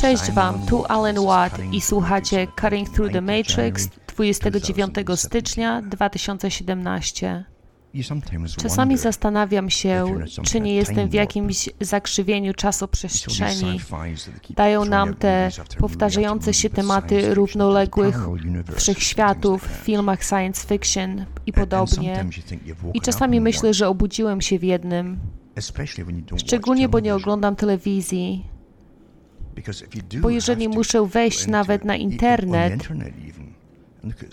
Cześć Wam, tu Alan Watt i słuchacie Cutting Through the Matrix 29 stycznia 2017. Czasami zastanawiam się, czy nie jestem w jakimś zakrzywieniu czasoprzestrzeni. Dają nam te powtarzające się tematy równoległych wszechświatów w filmach science fiction i podobnie. I czasami myślę, że obudziłem się w jednym. Szczególnie, bo nie oglądam telewizji. Bo jeżeli muszę wejść nawet na internet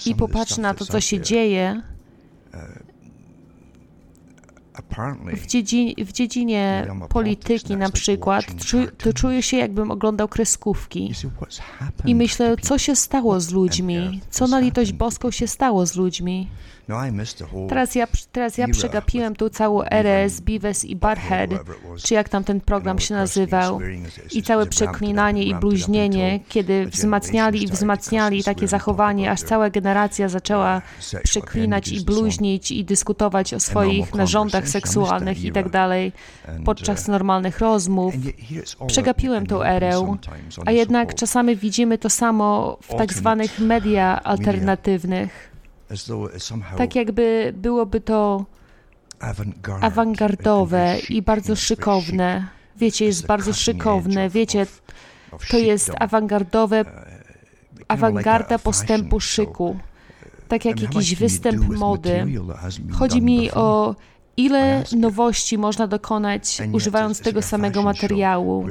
i popatrzeć na to, co się dzieje, w, dziedzin, w dziedzinie polityki na przykład, to czuję się jakbym oglądał kreskówki i myślę, co się stało z ludźmi, co na litość boską się stało z ludźmi. Teraz ja, teraz ja przegapiłem tą całą erę z Beavis i Butthead, czy jak tam ten program się nazywał, i całe przeklinanie i bluźnienie, kiedy wzmacniali i wzmacniali takie zachowanie, aż cała generacja zaczęła przeklinać i bluźnić i dyskutować o swoich narządach seksualnych i tak dalej podczas normalnych rozmów. Przegapiłem tą erę, a jednak czasami widzimy to samo w tak zwanych media. alternatywnych. Tak jakby byłoby to awangardowe i bardzo szykowne. Wiecie, jest bardzo szykowne. Wiecie, to jest awangardowe, awangarda postępu szyku. Tak jak jakiś występ mody. Chodzi mi o Ile nowości można dokonać używając tego samego materiału?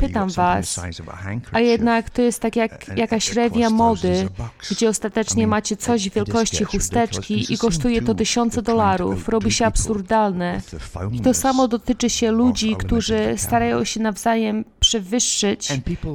Pytam Was. A jednak to jest tak jak jakaś rewia mody, gdzie ostatecznie macie coś wielkości chusteczki i kosztuje to tysiące dolarów. Robi się absurdalne. I to samo dotyczy się ludzi, którzy starają się nawzajem przewyższyć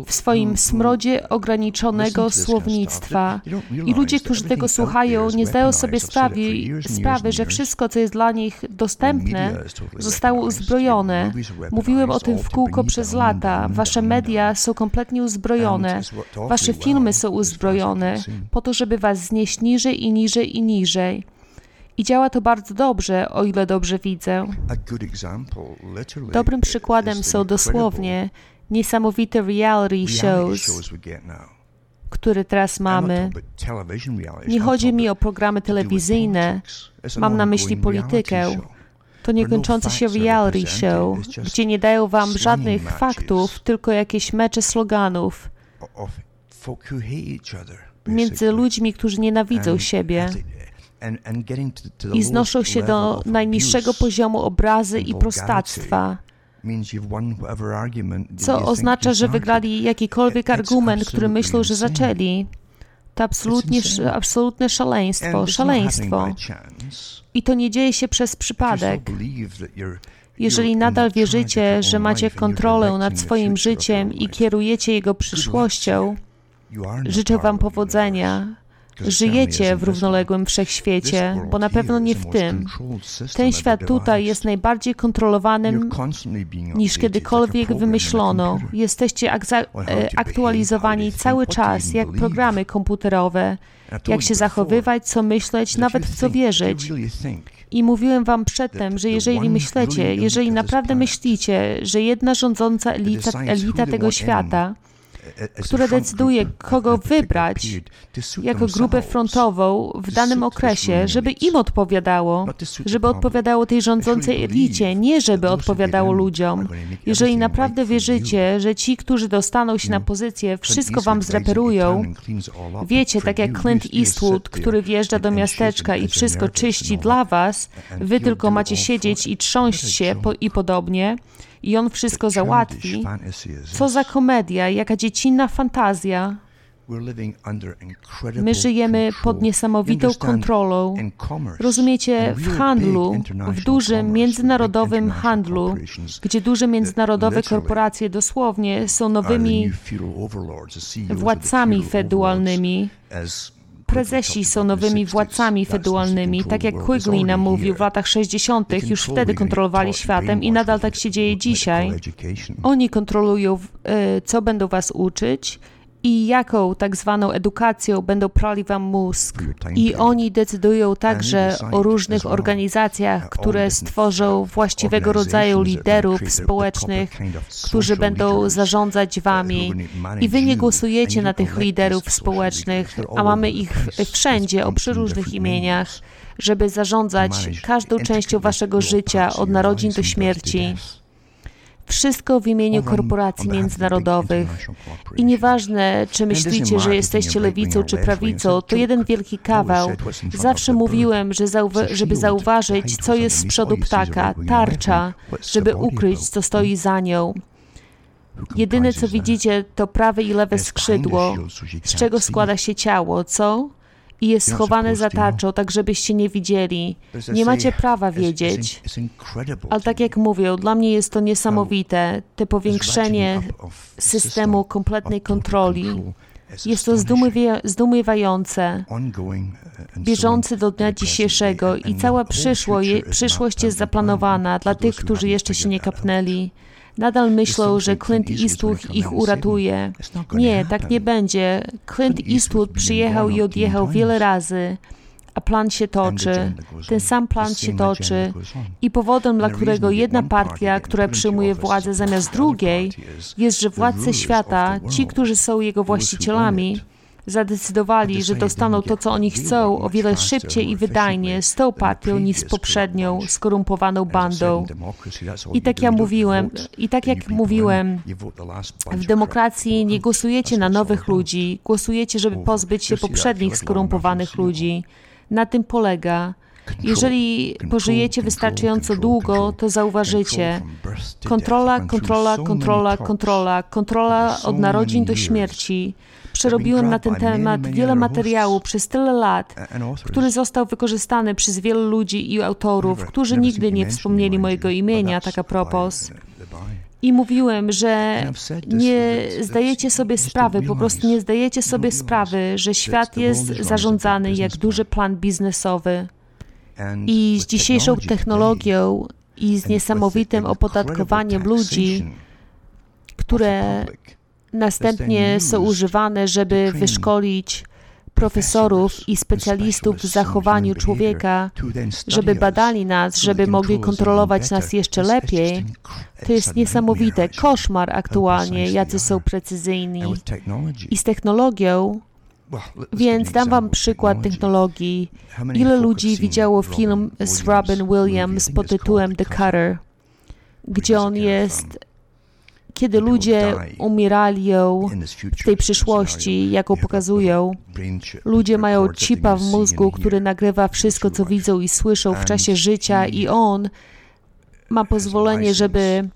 w swoim smrodzie ograniczonego słownictwa. I ludzie, którzy tego słuchają, nie zdają sobie sprawy, sprawy że wszystko, co jest dla nich dostępne, zostało uzbrojone. Mówiłem o tym w kółko przez lata. Wasze media są kompletnie uzbrojone. Wasze filmy są uzbrojone po to, żeby was znieść niżej i niżej i niżej. I działa to bardzo dobrze, o ile dobrze widzę. Dobrym przykładem są dosłownie niesamowite reality shows, które teraz mamy. Nie chodzi mi o programy telewizyjne, mam na myśli politykę. To niekończące się reality show, gdzie nie dają wam żadnych faktów, tylko jakieś mecze sloganów między ludźmi, którzy nienawidzą siebie i znoszą się do najniższego poziomu obrazy i prostactwa co oznacza, że wygrali jakikolwiek argument, który myślą, że zaczęli. To absolutnie, absolutne szaleństwo, szaleństwo. I to nie dzieje się przez przypadek. Jeżeli nadal wierzycie, że macie kontrolę nad swoim życiem i kierujecie jego przyszłością, życzę Wam powodzenia, Żyjecie w równoległym wszechświecie, bo na pewno nie w tym. Ten świat tutaj jest najbardziej kontrolowanym niż kiedykolwiek wymyślono. Jesteście e, aktualizowani cały czas, jak programy komputerowe, jak się zachowywać, co myśleć, nawet w co wierzyć. I mówiłem wam przedtem, że jeżeli myślecie, jeżeli naprawdę myślicie, że jedna rządząca elita, elita tego świata, które decyduje, kogo wybrać jako grupę frontową w danym okresie, żeby im odpowiadało, żeby odpowiadało tej rządzącej elicie, nie żeby odpowiadało ludziom. Jeżeli naprawdę wierzycie, że ci, którzy dostaną się na pozycję, wszystko wam zreperują, wiecie, tak jak Clint Eastwood, który wjeżdża do miasteczka i wszystko czyści dla was, wy tylko macie siedzieć i trząść się po i podobnie, i on wszystko załatwi. Co za komedia, jaka dziecinna fantazja. My żyjemy pod niesamowitą kontrolą. Rozumiecie, w handlu, w dużym międzynarodowym handlu, gdzie duże międzynarodowe korporacje dosłownie są nowymi władcami feudalnymi prezesi są nowymi władcami feudalnymi, tak jak Quigley nam mówił w latach 60., już wtedy kontrolowali światem i nadal tak się dzieje dzisiaj. Oni kontrolują, e, co będą was uczyć i jaką tak zwaną edukacją będą prali wam mózg. I oni decydują także o różnych organizacjach, które stworzą właściwego rodzaju liderów społecznych, którzy będą zarządzać wami. I wy nie głosujecie na tych liderów społecznych, a mamy ich wszędzie o przyróżnych imieniach, żeby zarządzać każdą częścią waszego życia od narodzin do śmierci. Wszystko w imieniu korporacji międzynarodowych. I nieważne, czy myślicie, że jesteście lewicą czy prawicą, to jeden wielki kawał. Zawsze mówiłem, że zauwa żeby zauważyć, co jest z przodu ptaka, tarcza, żeby ukryć, co stoi za nią. Jedyne, co widzicie, to prawe i lewe skrzydło, z czego składa się ciało, co? I jest schowane za tarczą, tak żebyście nie widzieli. Nie macie prawa wiedzieć. Ale tak jak mówię, dla mnie jest to niesamowite, te powiększenie systemu kompletnej kontroli. Jest to zdumiewające, bieżące do dnia dzisiejszego i cała przyszłość jest zaplanowana dla tych, którzy jeszcze się nie kapnęli. Nadal myślą, że Clint Eastwood ich uratuje. Nie, tak nie będzie. Clint Eastwood przyjechał i odjechał wiele razy, a plan się toczy. Ten sam plan się toczy. I powodem, dla którego jedna partia, która przyjmuje władzę zamiast drugiej, jest, że władcy świata, ci, którzy są jego właścicielami, zadecydowali, że dostaną to, co oni chcą, o wiele szybciej i wydajnie z tą partią niż z poprzednią skorumpowaną bandą. I tak ja mówiłem, i tak jak mówiłem, w demokracji nie głosujecie na nowych ludzi, głosujecie, żeby pozbyć się poprzednich skorumpowanych ludzi. Na tym polega. Jeżeli pożyjecie wystarczająco długo, to zauważycie kontrola, kontrola, kontrola, kontrola, kontrola od narodzin do śmierci. Przerobiłem na ten temat wiele materiału przez tyle lat, który został wykorzystany przez wielu ludzi i autorów, którzy nigdy nie wspomnieli mojego imienia, tak a propos. I mówiłem, że nie zdajecie sobie sprawy, po prostu nie zdajecie sobie sprawy, że świat jest zarządzany jak duży plan biznesowy. I z dzisiejszą technologią i z niesamowitym opodatkowaniem ludzi, które następnie są używane, żeby wyszkolić profesorów i specjalistów w zachowaniu człowieka, żeby badali nas, żeby mogli kontrolować nas jeszcze lepiej. To jest niesamowite, koszmar aktualnie, jacy są precyzyjni. I z technologią, więc dam Wam przykład technologii. Ile ludzi widziało film z Robin Williams pod tytułem The Cutter, gdzie on jest kiedy ludzie umierali w tej przyszłości, jaką pokazują, ludzie mają chipa w mózgu, który nagrywa wszystko, co widzą i słyszą w czasie życia i on ma pozwolenie, żeby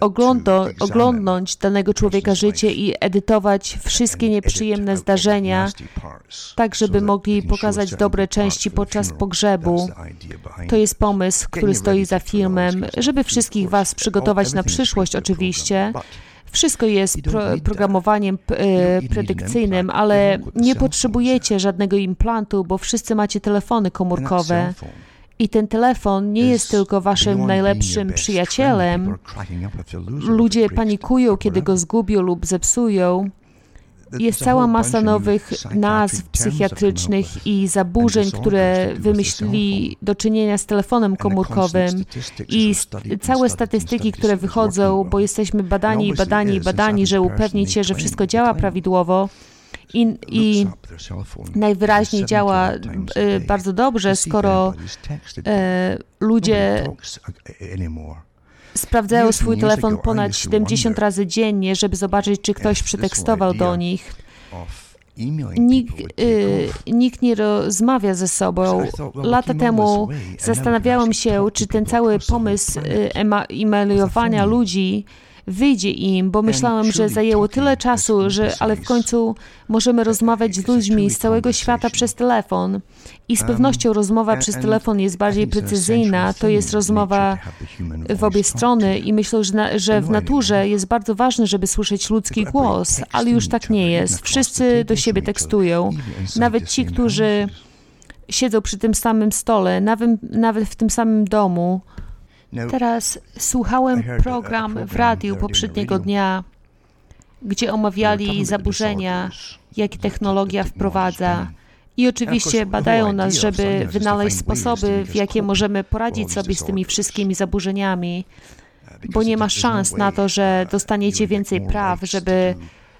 ogląda, oglądnąć danego człowieka życie i edytować wszystkie nieprzyjemne zdarzenia, tak żeby mogli pokazać dobre części podczas pogrzebu. To jest pomysł, który stoi za filmem, żeby wszystkich Was przygotować na przyszłość, oczywiście. Wszystko jest pro, programowaniem e, predykcyjnym, ale nie potrzebujecie żadnego implantu, bo wszyscy macie telefony komórkowe. I ten telefon nie jest tylko waszym najlepszym przyjacielem. Ludzie panikują, kiedy go zgubią lub zepsują. Jest cała masa nowych nazw psychiatrycznych i zaburzeń, które wymyślili do czynienia z telefonem komórkowym i całe statystyki, które wychodzą, bo jesteśmy badani, badani, badani, że upewnić się, że wszystko działa prawidłowo. I, i najwyraźniej działa e, bardzo dobrze, skoro e, ludzie sprawdzają swój telefon ponad 70 razy dziennie, żeby zobaczyć, czy ktoś przetekstował do nich. Nikt, y, nikt, nie rozmawia ze sobą. Lata temu zastanawiałem się, czy ten cały pomysł y, e-mailowania ludzi wyjdzie im, bo myślałem, że zajęło tyle czasu, że, ale w końcu możemy rozmawiać z ludźmi z całego świata przez telefon. I z pewnością rozmowa przez telefon jest bardziej precyzyjna, to jest rozmowa w obie strony i myślę, że, na, że w naturze jest bardzo ważne, żeby słyszeć ludzki głos, ale już tak nie jest. Wszyscy do siebie tekstują, nawet ci, którzy siedzą przy tym samym stole, nawet, nawet w tym samym domu. Teraz słuchałem program w radiu poprzedniego dnia gdzie omawiali zaburzenia, jakie technologia wprowadza. I oczywiście badają nas, żeby wynaleźć sposoby, w jakie możemy poradzić sobie z tymi wszystkimi zaburzeniami, bo nie ma szans na to, że dostaniecie więcej praw, żeby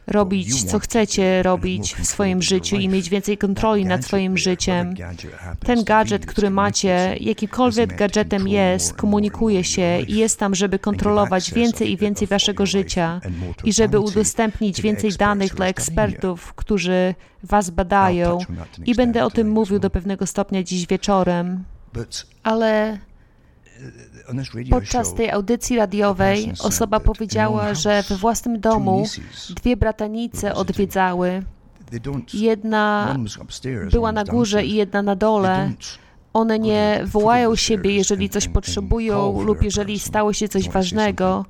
robić, co chcecie robić w swoim życiu i mieć więcej kontroli nad swoim życiem. Ten gadżet, który macie, jakimkolwiek gadżetem jest, komunikuje się i jest tam, żeby kontrolować więcej i więcej waszego życia i żeby udostępnić więcej danych dla ekspertów, którzy was badają. I będę o tym mówił do pewnego stopnia dziś wieczorem. Ale Podczas tej audycji radiowej osoba powiedziała, że we własnym domu dwie bratanice odwiedzały. Jedna była na górze i jedna na dole. One nie wołają siebie, jeżeli coś potrzebują lub jeżeli stało się coś ważnego.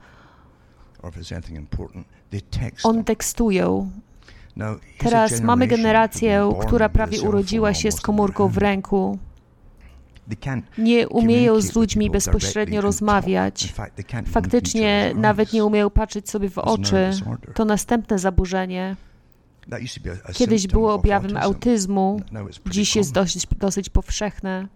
One tekstują. Teraz mamy generację, która prawie urodziła się z komórką w ręku nie umieją z ludźmi bezpośrednio rozmawiać. Faktycznie nawet nie umieją patrzeć sobie w oczy. To następne zaburzenie. Kiedyś było objawem autyzmu, dziś jest dosyć, dosyć powszechne.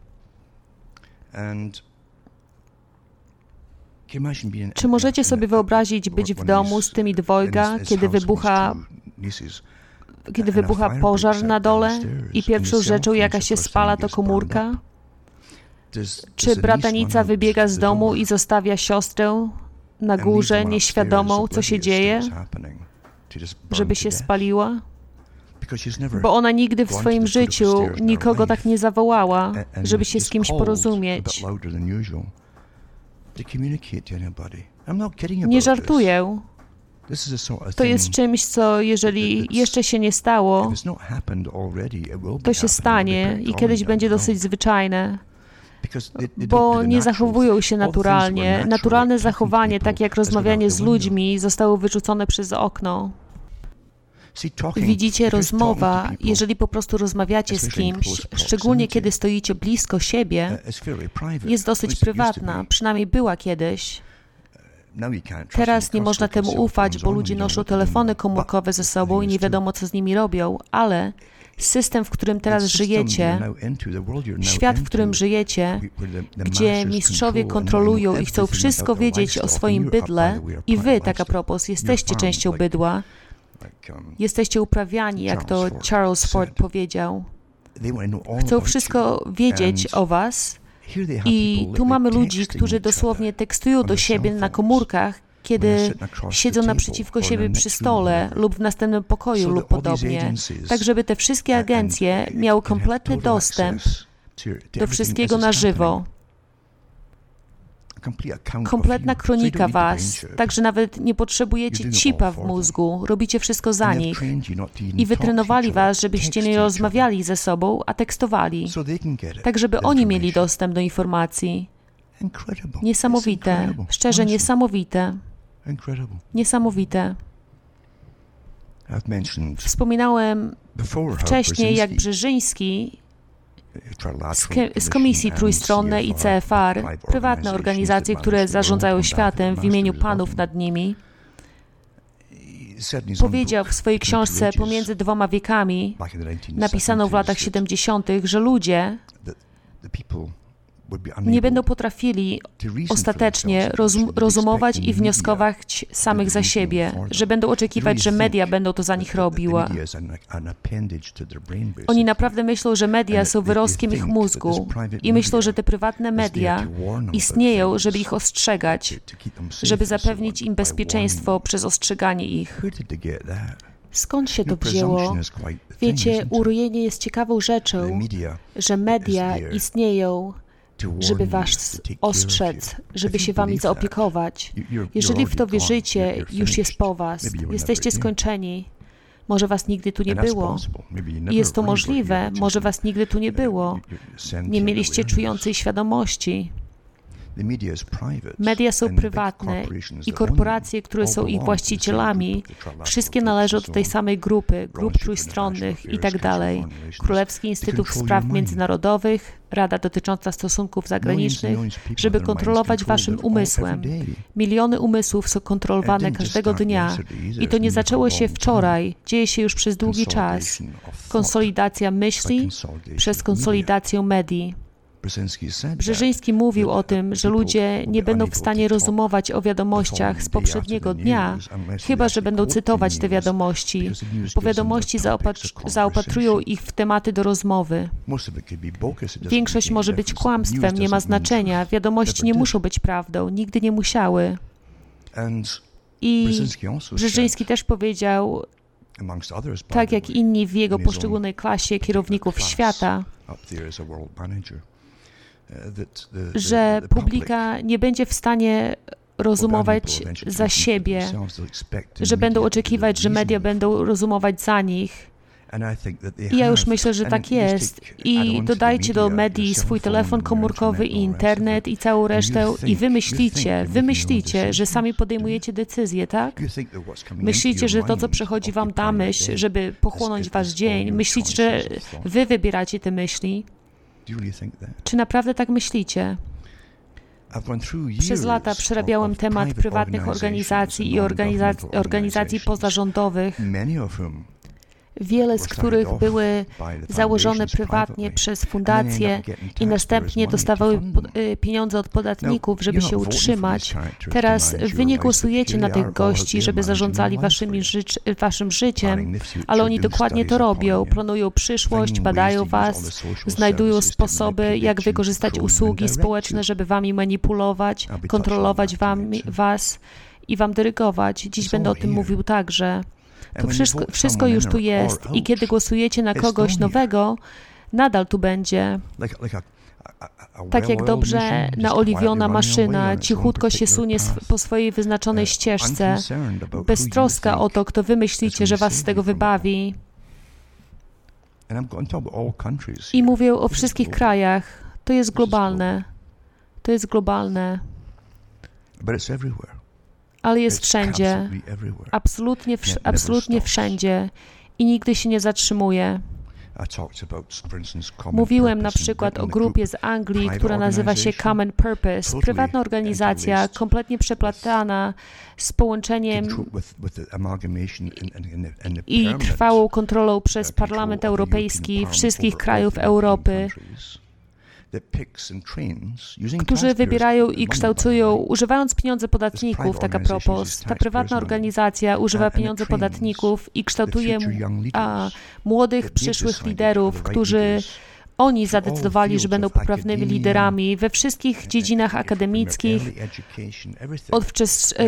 Czy możecie sobie wyobrazić być w domu z tymi dwojga, kiedy wybucha kiedy wybucha pożar na dole i pierwszą rzeczą, jaka się spala, to komórka? Czy bratanica wybiega z domu i zostawia siostrę na górze, nieświadomą, co się dzieje, żeby się spaliła? Bo ona nigdy w swoim życiu nikogo tak nie zawołała, żeby się z kimś porozumieć. Nie żartuję. To jest czymś, co jeżeli jeszcze się nie stało, to się stanie i kiedyś będzie dosyć zwyczajne bo nie zachowują się naturalnie. Naturalne zachowanie, tak jak rozmawianie z ludźmi, zostało wyrzucone przez okno. Widzicie, rozmowa, jeżeli po prostu rozmawiacie z kimś, szczególnie kiedy stoicie blisko siebie, uh, jest dosyć prywatna, przynajmniej była kiedyś. Uh, Teraz nie można temu ufać, bo ludzie noszą telefony komórkowe ze sobą i nie wiadomo, co z nimi robią, ale system, w którym teraz żyjecie, świat, w którym żyjecie, gdzie mistrzowie kontrolują i chcą wszystko wiedzieć o swoim bydle, i wy, tak a propos, jesteście częścią bydła, um, jesteście uprawiani, jak to Charles Ford powiedział. Chcą wszystko wiedzieć o was. I tu mamy ludzi, którzy dosłownie tekstują do siebie na komórkach, kiedy siedzą naprzeciwko siebie przy stole lub w następnym pokoju lub podobnie, tak żeby te wszystkie agencje miały kompletny dostęp do wszystkiego na żywo. Kompletna kronika was, także nawet nie potrzebujecie chipa w mózgu, robicie wszystko za nich. I wytrenowali was, żebyście nie rozmawiali ze sobą, a tekstowali, tak żeby oni mieli dostęp do informacji. Niesamowite, szczerze niesamowite. Niesamowite. Wspominałem wcześniej, jak Brzeżyński z, Komisji Trójstronnej i CFR, prywatne organizacje, które zarządzają światem w imieniu panów nad nimi, powiedział w swojej książce Pomiędzy dwoma wiekami, napisaną w latach 70., że ludzie nie będą potrafili ostatecznie rozum rozumować i wnioskować samych za siebie, że będą oczekiwać, że media będą to za nich robiły. Oni naprawdę myślą, że media są wyrostkiem ich mózgu i myślą, że te prywatne media istnieją, żeby ich ostrzegać, żeby zapewnić im bezpieczeństwo przez ostrzeganie ich. Skąd się to wzięło? Wiecie, urojenie jest ciekawą rzeczą, że media istnieją żeby was ostrzec, żeby się wami zaopiekować. Jeżeli w to wierzycie, już jest po was. Jesteście skończeni. Może was nigdy tu nie było. I jest to możliwe, może was nigdy tu nie było. Nie mieliście czującej świadomości. Media są prywatne i korporacje, które są ich właścicielami, wszystkie należą do tej samej grupy, grup trójstronnych itd. Tak Królewski Instytut Spraw Międzynarodowych, Rada dotycząca stosunków zagranicznych, żeby kontrolować waszym umysłem. Miliony umysłów są kontrolowane każdego dnia i to nie zaczęło się wczoraj, dzieje się już przez długi czas. Konsolidacja myśli przez konsolidację medii. Brzeżyński mówił o tym, że ludzie nie będą w stanie rozumować o wiadomościach z poprzedniego dnia, chyba że będą cytować te wiadomości, bo wiadomości zaopatrują ich w tematy do rozmowy. Większość może być kłamstwem, nie ma znaczenia. Wiadomości nie muszą być prawdą, nigdy nie musiały. I Brzeżyński też powiedział, tak jak inni w jego poszczególnej klasie kierowników świata, że publika nie będzie w stanie rozumować za siebie, że będą oczekiwać, że media będą rozumować za nich. I ja już myślę, że tak jest. I dodajcie do medii swój telefon komórkowy i internet i całą resztę i wymyślicie, wymyślicie, że sami podejmujecie decyzje, tak? Myślicie, że to, co przychodzi wam na myśl, żeby pochłonąć wasz dzień, myślicie, że wy wybieracie te myśli? Czy naprawdę tak myślicie? Przez lata przerabiałem temat prywatnych organizacji i organizacji, organizacji pozarządowych, wiele z których były założone prywatnie przez fundacje i następnie dostawały y, pieniądze od podatników, żeby się utrzymać. Teraz wy nie głosujecie na tych gości, żeby zarządzali waszymi żyć, waszym życiem, ale oni dokładnie to robią. Planują przyszłość, badają was, znajdują sposoby, jak wykorzystać usługi społeczne, żeby wami manipulować, kontrolować wami, was i wam dyrygować. Dziś będę o tym mówił także. To wszystko, wszystko już tu jest. I kiedy głosujecie na kogoś nowego, nadal tu będzie. Tak jak dobrze naoliwiona maszyna cichutko się sunie po swojej wyznaczonej ścieżce, bez troska o to, kto wymyślicie, że was z tego wybawi. I mówię o wszystkich krajach. To jest globalne. To jest globalne ale jest wszędzie, absolutnie, absolutnie wszędzie. I nigdy się nie zatrzymuje. Mówiłem na przykład o grupie z Anglii, która nazywa się Common Purpose, prywatna organizacja, kompletnie przeplatana z połączeniem i trwałą kontrolą przez Parlament Europejski wszystkich krajów Europy którzy wybierają i kształtują, używając pieniądze podatników, tak a propos. Ta prywatna organizacja używa pieniądze podatników i kształtuje a, młodych, przyszłych liderów, którzy oni zadecydowali, że będą poprawnymi liderami we wszystkich dziedzinach akademickich, od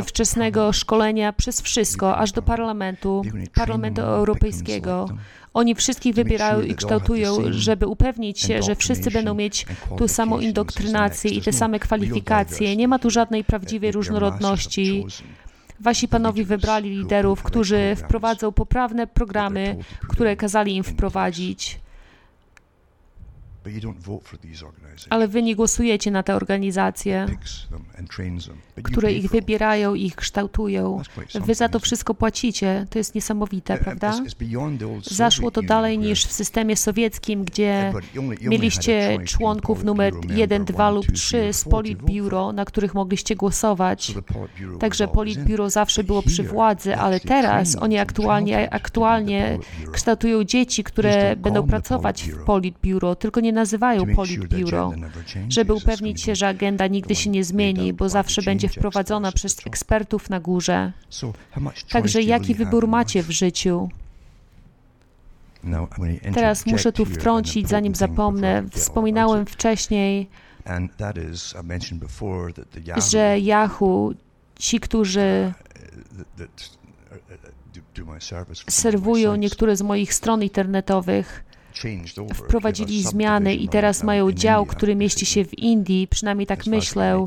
wczesnego szkolenia przez wszystko, aż do parlamentu, parlamentu europejskiego. Oni wszystkich wybierają i kształtują, żeby upewnić się, że wszyscy będą mieć tu samą indoktrynację i te same kwalifikacje. Nie ma tu żadnej prawdziwej różnorodności. Wasi panowie wybrali liderów, którzy wprowadzą poprawne programy, które kazali im wprowadzić. Ale wy nie głosujecie na te organizacje, które ich wybierają i ich kształtują. Wy za to wszystko płacicie. To jest niesamowite, prawda? Zaszło to dalej niż w systemie sowieckim, gdzie mieliście członków numer 1, 2 lub 3 z Politbiuro, na których mogliście głosować. Także Politbiuro zawsze było przy władzy, ale teraz oni aktualnie, aktualnie kształtują dzieci, które będą pracować w Politbiuro, tylko nie nazywają Politbiuro, żeby upewnić się, że agenda nigdy się nie zmieni, bo zawsze będzie wprowadzona przez ekspertów na górze. Także jaki wybór macie w życiu? Teraz muszę tu wtrącić, zanim zapomnę. Wspominałem wcześniej, że Yahoo, ci, którzy serwują niektóre z moich stron internetowych, wprowadzili zmiany i teraz mają dział, który mieści się w Indii, przynajmniej tak myślę,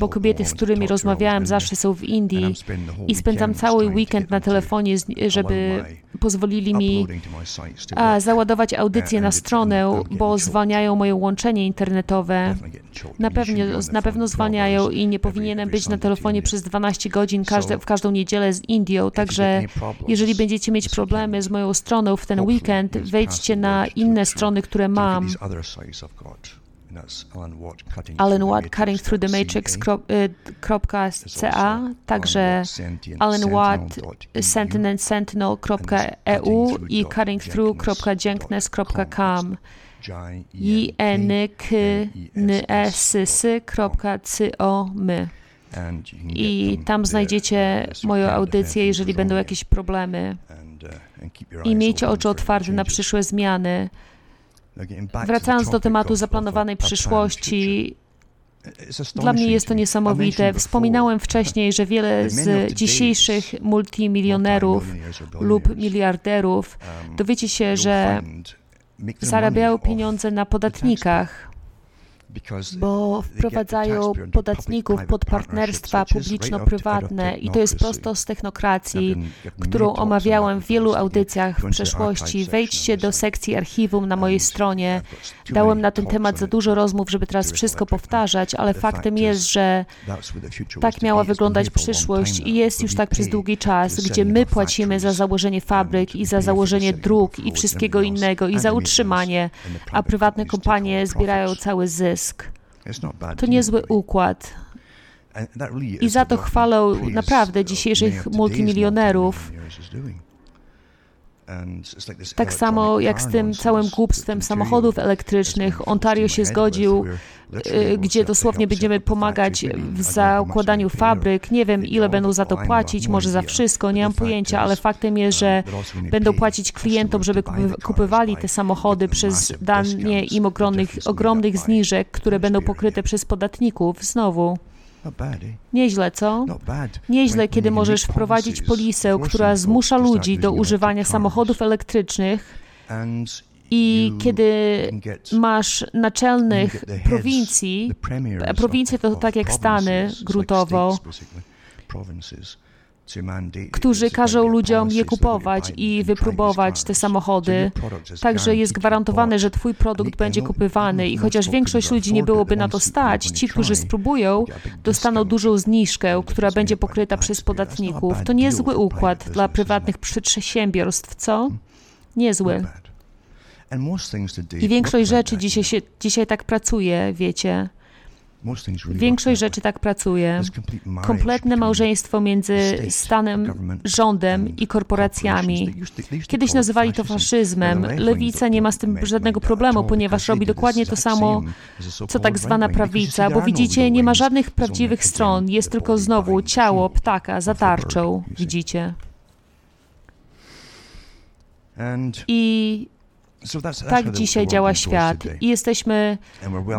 bo kobiety, z którymi rozmawiałem, zawsze są w Indii. i spędzam cały weekend na telefonie, żeby pozwolili mi a, załadować audycje na stronę, bo zwalniają moje łączenie internetowe. Na pewno, na pewno zwalniają i nie powinienem być na telefonie przez 12 godzin każde, w każdą niedzielę z Indią, także jeżeli będziecie mieć problemy z moją stroną w ten weekend, wejdźcie na inne strony, które mam. Alan Watt Cutting Through the Matrix.ca, także Alan Watt Sentinel.eu i cuttingthrough.dzięknes.com jnknsys.com i tam znajdziecie moją audycję, jeżeli będą jakieś problemy. I miejcie oczy otwarte na przyszłe zmiany. Wracając do tematu zaplanowanej przyszłości, dla mnie jest to niesamowite. Wspominałem wcześniej, że wiele z dzisiejszych multimilionerów lub miliarderów dowiecie się, że zarabiają pieniądze na podatnikach bo wprowadzają podatników pod partnerstwa publiczno-prywatne. I to jest prosto z technokracji, którą omawiałem w wielu audycjach w przeszłości. Wejdźcie do sekcji archiwum na mojej stronie. Dałem na ten temat za dużo rozmów, żeby teraz wszystko powtarzać, ale faktem jest, że tak miała wyglądać przyszłość i jest już tak przez długi czas, gdzie my płacimy za założenie fabryk i za założenie dróg i wszystkiego innego i za utrzymanie, a prywatne kompanie zbierają cały zysk. To niezły układ. I za to chwalę naprawdę dzisiejszych multimilionerów. Tak samo jak z tym całym głupstwem samochodów elektrycznych, Ontario się zgodził, y, gdzie dosłownie będziemy pomagać w zakładaniu fabryk. Nie wiem, ile będą za to płacić, może za wszystko, nie mam pojęcia, ale faktem jest, że będą płacić klientom, żeby kupywali te samochody przez danie im ogromnych, ogromnych zniżek, które będą pokryte przez podatników. Znowu. Nieźle, co? Nieźle, kiedy możesz wprowadzić polisę, która zmusza ludzi do używania samochodów elektrycznych. I kiedy masz naczelnych prowincji, prowincje to tak jak Stany gruntowo, którzy każą ludziom je kupować i wypróbować te samochody. Także jest gwarantowane, że Twój produkt będzie kupywany i chociaż większość ludzi nie byłoby na to stać, ci, którzy spróbują, dostaną dużą zniżkę, która będzie pokryta przez podatników. To niezły układ dla prywatnych przedsiębiorstw, co? Niezły. I większość rzeczy dzisiaj, się, dzisiaj tak pracuje, wiecie. Większość rzeczy tak pracuje. Kompletne małżeństwo między stanem, rządem i korporacjami. Kiedyś nazywali to faszyzmem. Lewica nie ma z tym żadnego problemu, ponieważ robi dokładnie to samo, co tak zwana prawica, bo widzicie, nie ma żadnych prawdziwych stron, jest tylko znowu ciało ptaka za tarczą, widzicie. I tak dzisiaj działa świat i jesteśmy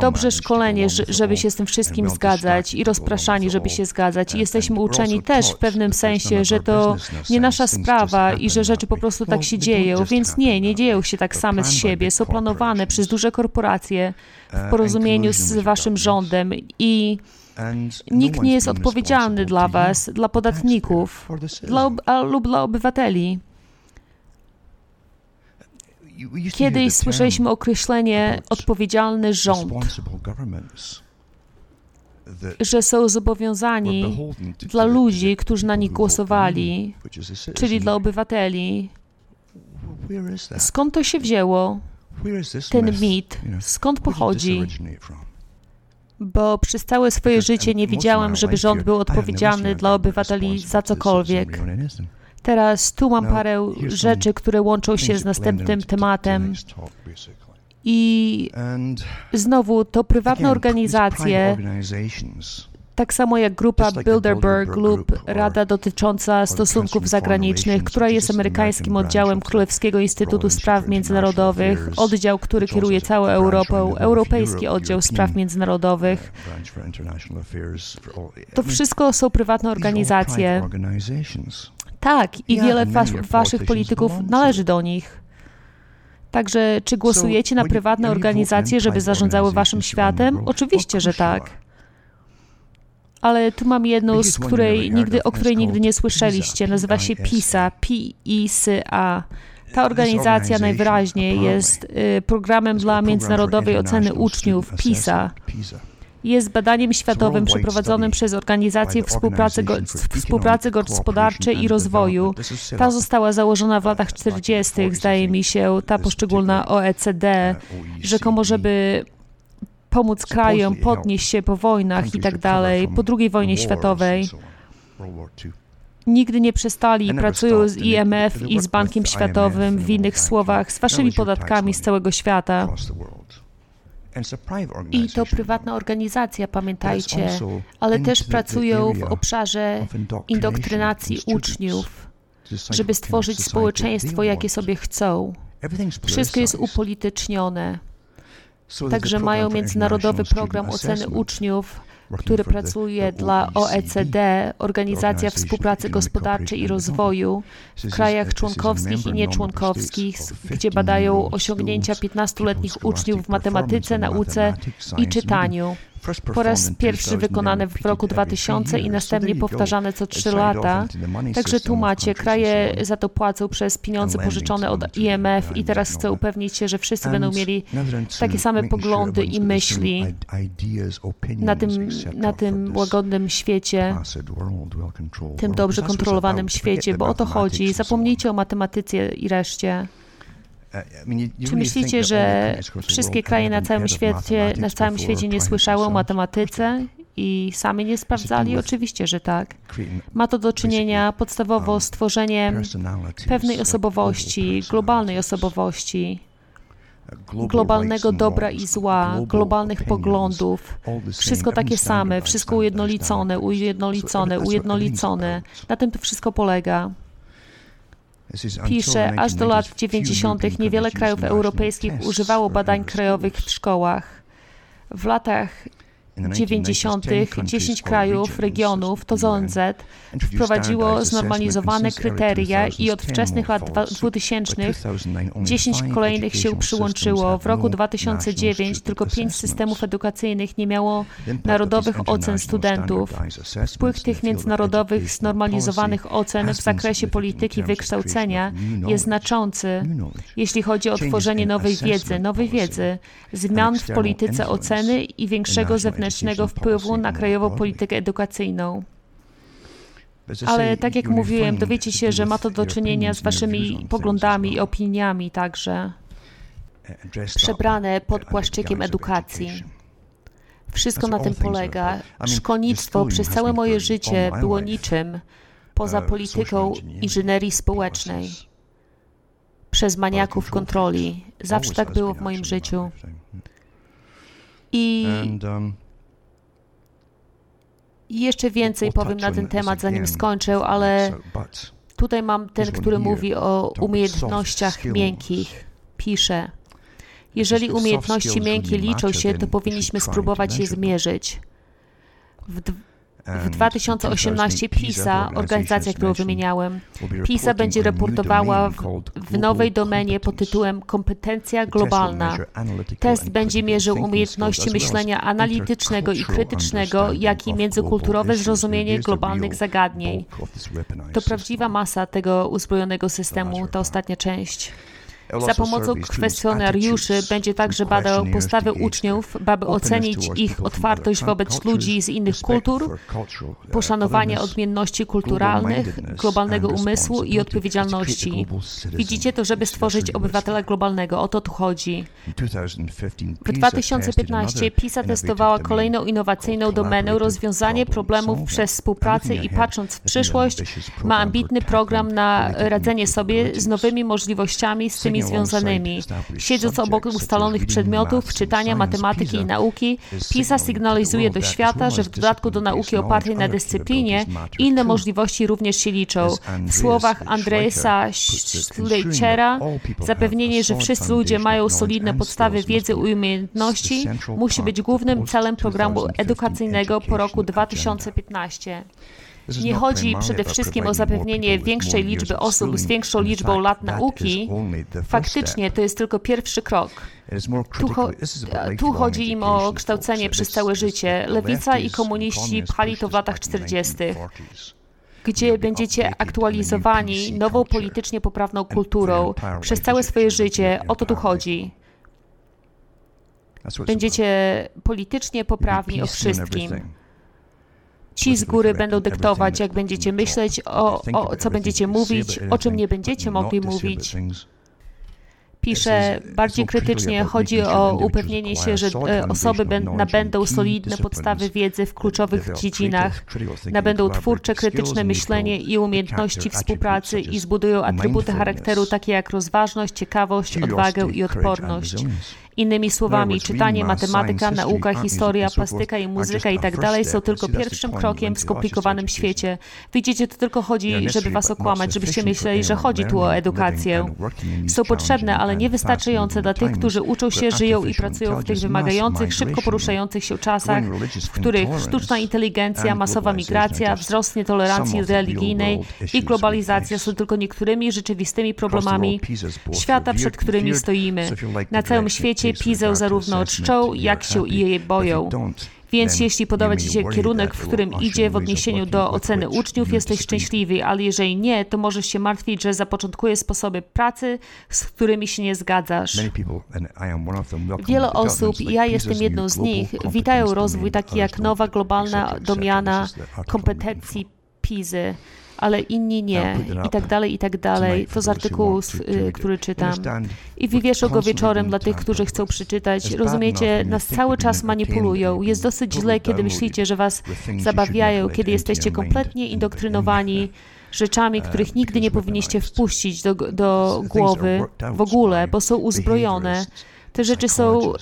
dobrze szkoleni, żeby się z tym wszystkim zgadzać i rozpraszani, żeby się zgadzać. I jesteśmy uczeni też w pewnym sensie, że to nie nasza sprawa i że rzeczy po prostu tak się dzieją. Więc nie, nie dzieją się tak same z siebie. Są planowane przez duże korporacje w uh, porozumieniu z waszym rządem i nikt nie jest odpowiedzialny dla was, dla podatników dla, lub dla obywateli. Kiedyś słyszeliśmy określenie odpowiedzialny rząd, że są zobowiązani dla ludzi, którzy na nich głosowali, czyli dla obywateli. Skąd to się wzięło? Ten mit, skąd pochodzi? Bo przez całe swoje życie nie widziałem, żeby rząd był odpowiedzialny dla obywateli za cokolwiek. Teraz tu mam parę rzeczy, które łączą się z następnym tematem. I znowu to prywatne organizacje, tak samo jak grupa Bilderberg lub Rada dotycząca stosunków zagranicznych, która jest amerykańskim oddziałem Królewskiego Instytutu Spraw Międzynarodowych, oddział, który kieruje całą Europę, Europejski Oddział Spraw Międzynarodowych. To wszystko są prywatne organizacje. Tak, i wiele was, waszych polityków należy do nich. Także, czy głosujecie na prywatne organizacje, żeby zarządzały waszym światem? Oczywiście, że tak. ale tu mam jedną, z której nigdy, o której nigdy nie słyszeliście. Nazywa się PISA, P-I-S-A. Ta organizacja najwyraźniej jest y, programem dla międzynarodowej oceny uczniów PISA. Jest badaniem światowym przeprowadzonym przez Organizację Współpracy, Go Współpracy Gospodarczej i Rozwoju. Ta została założona w latach 40., zdaje mi się, ta poszczególna OECD, rzekomo, żeby pomóc krajom podnieść się po wojnach i tak dalej, po II wojnie światowej. Nigdy nie przestali, pracują z IMF i z Bankiem Światowym, w innych słowach, z waszymi podatkami z całego świata. I to prywatna organizacja, pamiętajcie, ale też pracują w obszarze indoktrynacji uczniów, żeby stworzyć społeczeństwo, jakie sobie chcą. Wszystko jest upolitycznione. Także mają międzynarodowy program oceny uczniów, który pracuje dla OECD, Organizacja Współpracy Gospodarczej i Rozwoju, w krajach członkowskich i nieczłonkowskich, gdzie badają osiągnięcia 15-letnich uczniów w matematyce, nauce i czytaniu po raz pierwszy wykonane w roku 2000 i następnie powtarzane co trzy lata. Także tu macie, kraje za to płacą przez pieniądze pożyczone od IMF i teraz chcę upewnić się, że wszyscy będą mieli takie same poglądy i myśli na tym, na tym łagodnym świecie, tym dobrze kontrolowanym świecie, bo o to chodzi. Zapomnijcie o matematyce i reszcie. Czy myślicie, że wszystkie kraje na całym świecie, na całym świecie nie słyszały o matematyce i sami nie sprawdzali? Oczywiście, że tak. Ma to do czynienia podstawowo z tworzeniem pewnej osobowości, globalnej osobowości, globalnego dobra i zła, globalnych poglądów. Wszystko takie same, wszystko ujednolicone, ujednolicone, ujednolicone. Na tym to wszystko polega. Pisze, aż do lat 90. niewiele krajów europejskich używało badań krajowych w szkołach. W latach 90. 10 krajów, regionów, to ONZ, wprowadziło znormalizowane kryteria i od wczesnych lat 2000 10 kolejnych się przyłączyło. W roku 2009 tylko 5 systemów edukacyjnych nie miało narodowych ocen studentów. Wpływ tych międzynarodowych znormalizowanych ocen w zakresie polityki wykształcenia jest znaczący, jeśli chodzi o tworzenie nowej wiedzy, nowej wiedzy, zmian w polityce oceny i większego zewnętrznego zewnętrznego wpływu na krajową politykę edukacyjną. Ale tak jak mówiłem, dowiecie się, że ma to do czynienia z waszymi poglądami i opiniami także, przebrane pod płaszczykiem edukacji. Wszystko na tym polega. Szkolnictwo przez całe moje życie było niczym poza polityką inżynierii społecznej. Przez maniaków kontroli. Zawsze tak było w moim życiu. I i jeszcze więcej powiem na ten temat, zanim skończę, ale tutaj mam ten, który mówi o umiejętnościach miękkich. Pisze, jeżeli umiejętności miękkie liczą się, to powinniśmy spróbować je zmierzyć. W w 2018 PISA, organizacja, którą wymieniałem, PISA będzie raportowała w, w nowej domenie pod tytułem Kompetencja globalna. Test będzie mierzył umiejętności myślenia analitycznego i krytycznego, jak i międzykulturowe zrozumienie globalnych zagadnień. To prawdziwa masa tego uzbrojonego systemu, ta ostatnia część. Za pomocą kwestionariuszy będzie także badał postawy uczniów, aby ocenić ich otwartość wobec ludzi z innych kultur, poszanowanie odmienności kulturalnych, globalnego umysłu i odpowiedzialności. Widzicie to, żeby stworzyć obywatela globalnego. O to tu chodzi. W 2015 PISA testowała kolejną innowacyjną domenę rozwiązanie problemów przez współpracę i patrząc w przyszłość ma ambitny program na radzenie sobie z nowymi możliwościami z tymi związanymi. Siedząc obok ustalonych przedmiotów, czytania, matematyki i nauki, PISA sygnalizuje do świata, że w dodatku do nauki opartej na dyscyplinie, inne możliwości również się liczą. W słowach Andresa Schleichera, zapewnienie, że wszyscy ludzie mają solidne podstawy wiedzy i umiejętności, musi być głównym celem programu edukacyjnego po roku 2015. Nie chodzi przede wszystkim o zapewnienie większej liczby osób z większą liczbą lat nauki. Faktycznie to jest tylko pierwszy krok. Tu, cho tu, chodzi im o kształcenie przez całe życie. Lewica i komuniści pchali to w latach 40 gdzie będziecie aktualizowani nową politycznie poprawną kulturą przez całe swoje życie. O to tu chodzi. Będziecie politycznie poprawni o wszystkim. Ci z góry będą dyktować, jak będziecie myśleć, o, o co będziecie mówić, o czym nie będziecie mogli mówić. pisze bardziej krytycznie, chodzi o upewnienie się, że e, osoby nabędą solidne podstawy wiedzy w kluczowych dziedzinach, nabędą twórcze, krytyczne myślenie i umiejętności współpracy i zbudują atrybuty charakteru takie jak rozważność, ciekawość, odwagę i odporność. Innymi słowami, czytanie, matematyka, nauka, historia, plastyka i muzyka i tak dalej są tylko pierwszym krokiem w skomplikowanym świecie. Widzicie, to tylko chodzi, żeby was okłamać, żebyście myśleli, że chodzi tu o edukację. Są potrzebne, ale niewystarczające dla tych, którzy uczą się, żyją i pracują w tych wymagających, szybko poruszających się czasach, w których sztuczna inteligencja, masowa migracja, wzrost nietolerancji religijnej i globalizacja są tylko niektórymi rzeczywistymi problemami świata, przed którymi stoimy. Na całym świecie świecie Pizę zarówno czczą, jak się i jej boją. Więc jeśli podoba Ci się kierunek, w którym idzie w odniesieniu do oceny uczniów, jesteś szczęśliwy, ale jeżeli nie, to możesz się martwić, że zapoczątkuje sposoby pracy, z którymi się nie zgadzasz. Wiele osób, i ja jestem jedną z nich, witają rozwój taki jak nowa globalna domiana kompetencji PIZY ale inni nie i tak dalej, i tak dalej. To z artykułu, y, który czytam. I wywieszą go wieczorem dla tych, którzy chcą przeczytać. Rozumiecie, nas cały czas manipulują. Jest dosyć źle, kiedy myślicie, że was zabawiają, kiedy jesteście kompletnie indoktrynowani rzeczami, uh, których nigdy nie powinniście wpuścić do, do głowy w ogóle, bo są uzbrojone. Te rzeczy są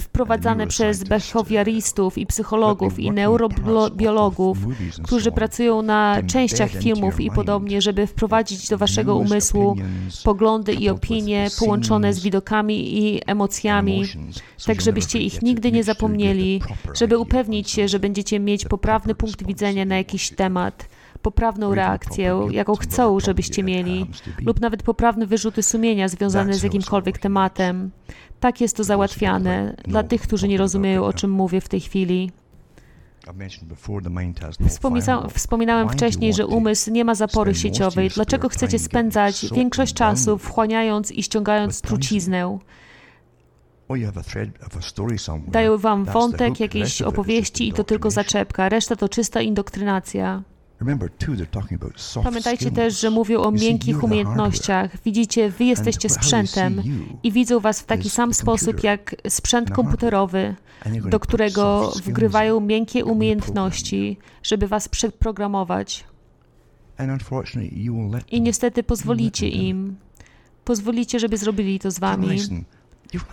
wprowadzane przez behawiorystów i psychologów i neurobiologów, którzy pracują na częściach filmów i podobnie, żeby wprowadzić do waszego umysłu poglądy i opinie połączone z widokami i emocjami, tak żebyście ich nigdy nie zapomnieli, żeby upewnić się, że będziecie mieć poprawny punkt widzenia na jakiś temat poprawną reakcję, jaką chcą, żebyście mieli, lub nawet poprawne wyrzuty sumienia związane z jakimkolwiek tematem. Tak jest to załatwiane. dla tych, którzy nie rozumieją, o czym mówię w tej chwili. Wspominałem wcześniej, że umysł nie ma zapory sieciowej. Dlaczego chcecie spędzać większość czasu wchłaniając i ściągając truciznę? Dają wam wątek jakiejś opowieści i to tylko zaczepka, reszta to czysta indoktrynacja. Pamiętajcie też, że mówią o miękkich umiejętnościach. Widzicie, wy jesteście sprzętem i widzą was w taki sam sposób jak sprzęt komputerowy, do którego wgrywają miękkie umiejętności, żeby was przeprogramować. I niestety pozwolicie im, pozwolicie, żeby zrobili to z wami.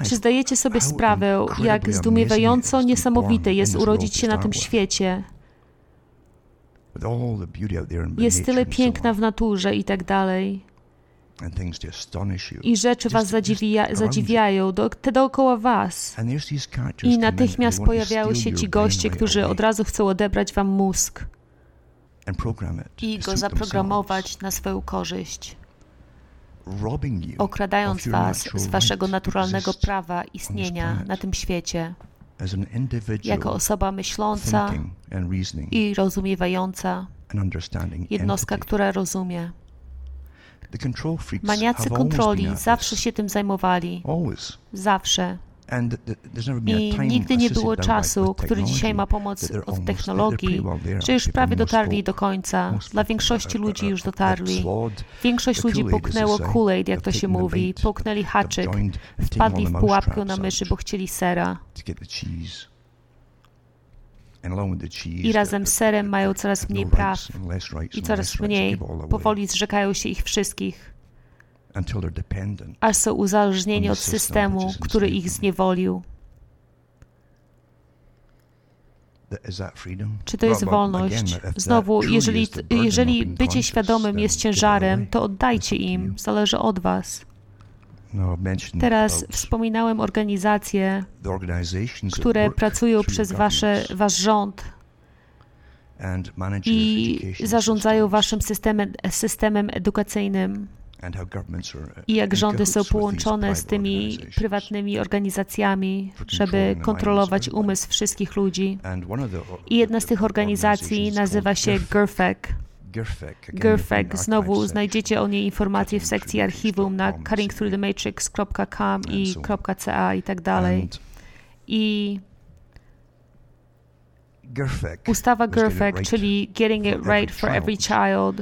Czy zdajecie sobie sprawę, jak zdumiewająco niesamowite jest urodzić się na tym świecie? Jest tyle piękna w naturze i tak dalej. I rzeczy was zadziwia, zadziwiają, do, te dookoła was. I natychmiast pojawiają się ci goście, którzy od razu chcą odebrać wam mózg. I go zaprogramować na swoją korzyść, okradając was z waszego naturalnego prawa istnienia na tym świecie jako osoba myśląca i rozumiewająca, jednostka, która rozumie. Maniacy kontroli zawsze się tym zajmowali. Zawsze. I nigdy nie było czasu, który dzisiaj ma pomoc od technologii, że już prawie dotarli do końca. Dla większości ludzi już dotarli. Większość ludzi połknęło Kool-Aid, jak to się mówi, połknęli haczyk, wpadli w pułapkę na myszy, bo chcieli sera. I razem z serem mają coraz mniej praw i coraz mniej. Powoli zrzekają się ich wszystkich aż są uzależnieni od systemu, który ich zniewolił. Czy to jest wolność? Znowu, jeżeli, jeżeli bycie świadomym jest ciężarem, to oddajcie im, zależy od Was. No, Teraz wspominałem organizacje, które pracują przez wasze, Wasz rząd i zarządzają waszym systemem, systemem edukacyjnym i jak rządy są połączone z tymi prywatnymi organizacjami, żeby kontrolować umysł wszystkich ludzi. I jedna z tych organizacji nazywa się GERFEC. GERFEC. Znowu znajdziecie o niej informacje w sekcji archiwum na cuttingthroughthematrix.com i .ca i tak dalej. I ustawa GERFEC, czyli Getting It Right for Every Child,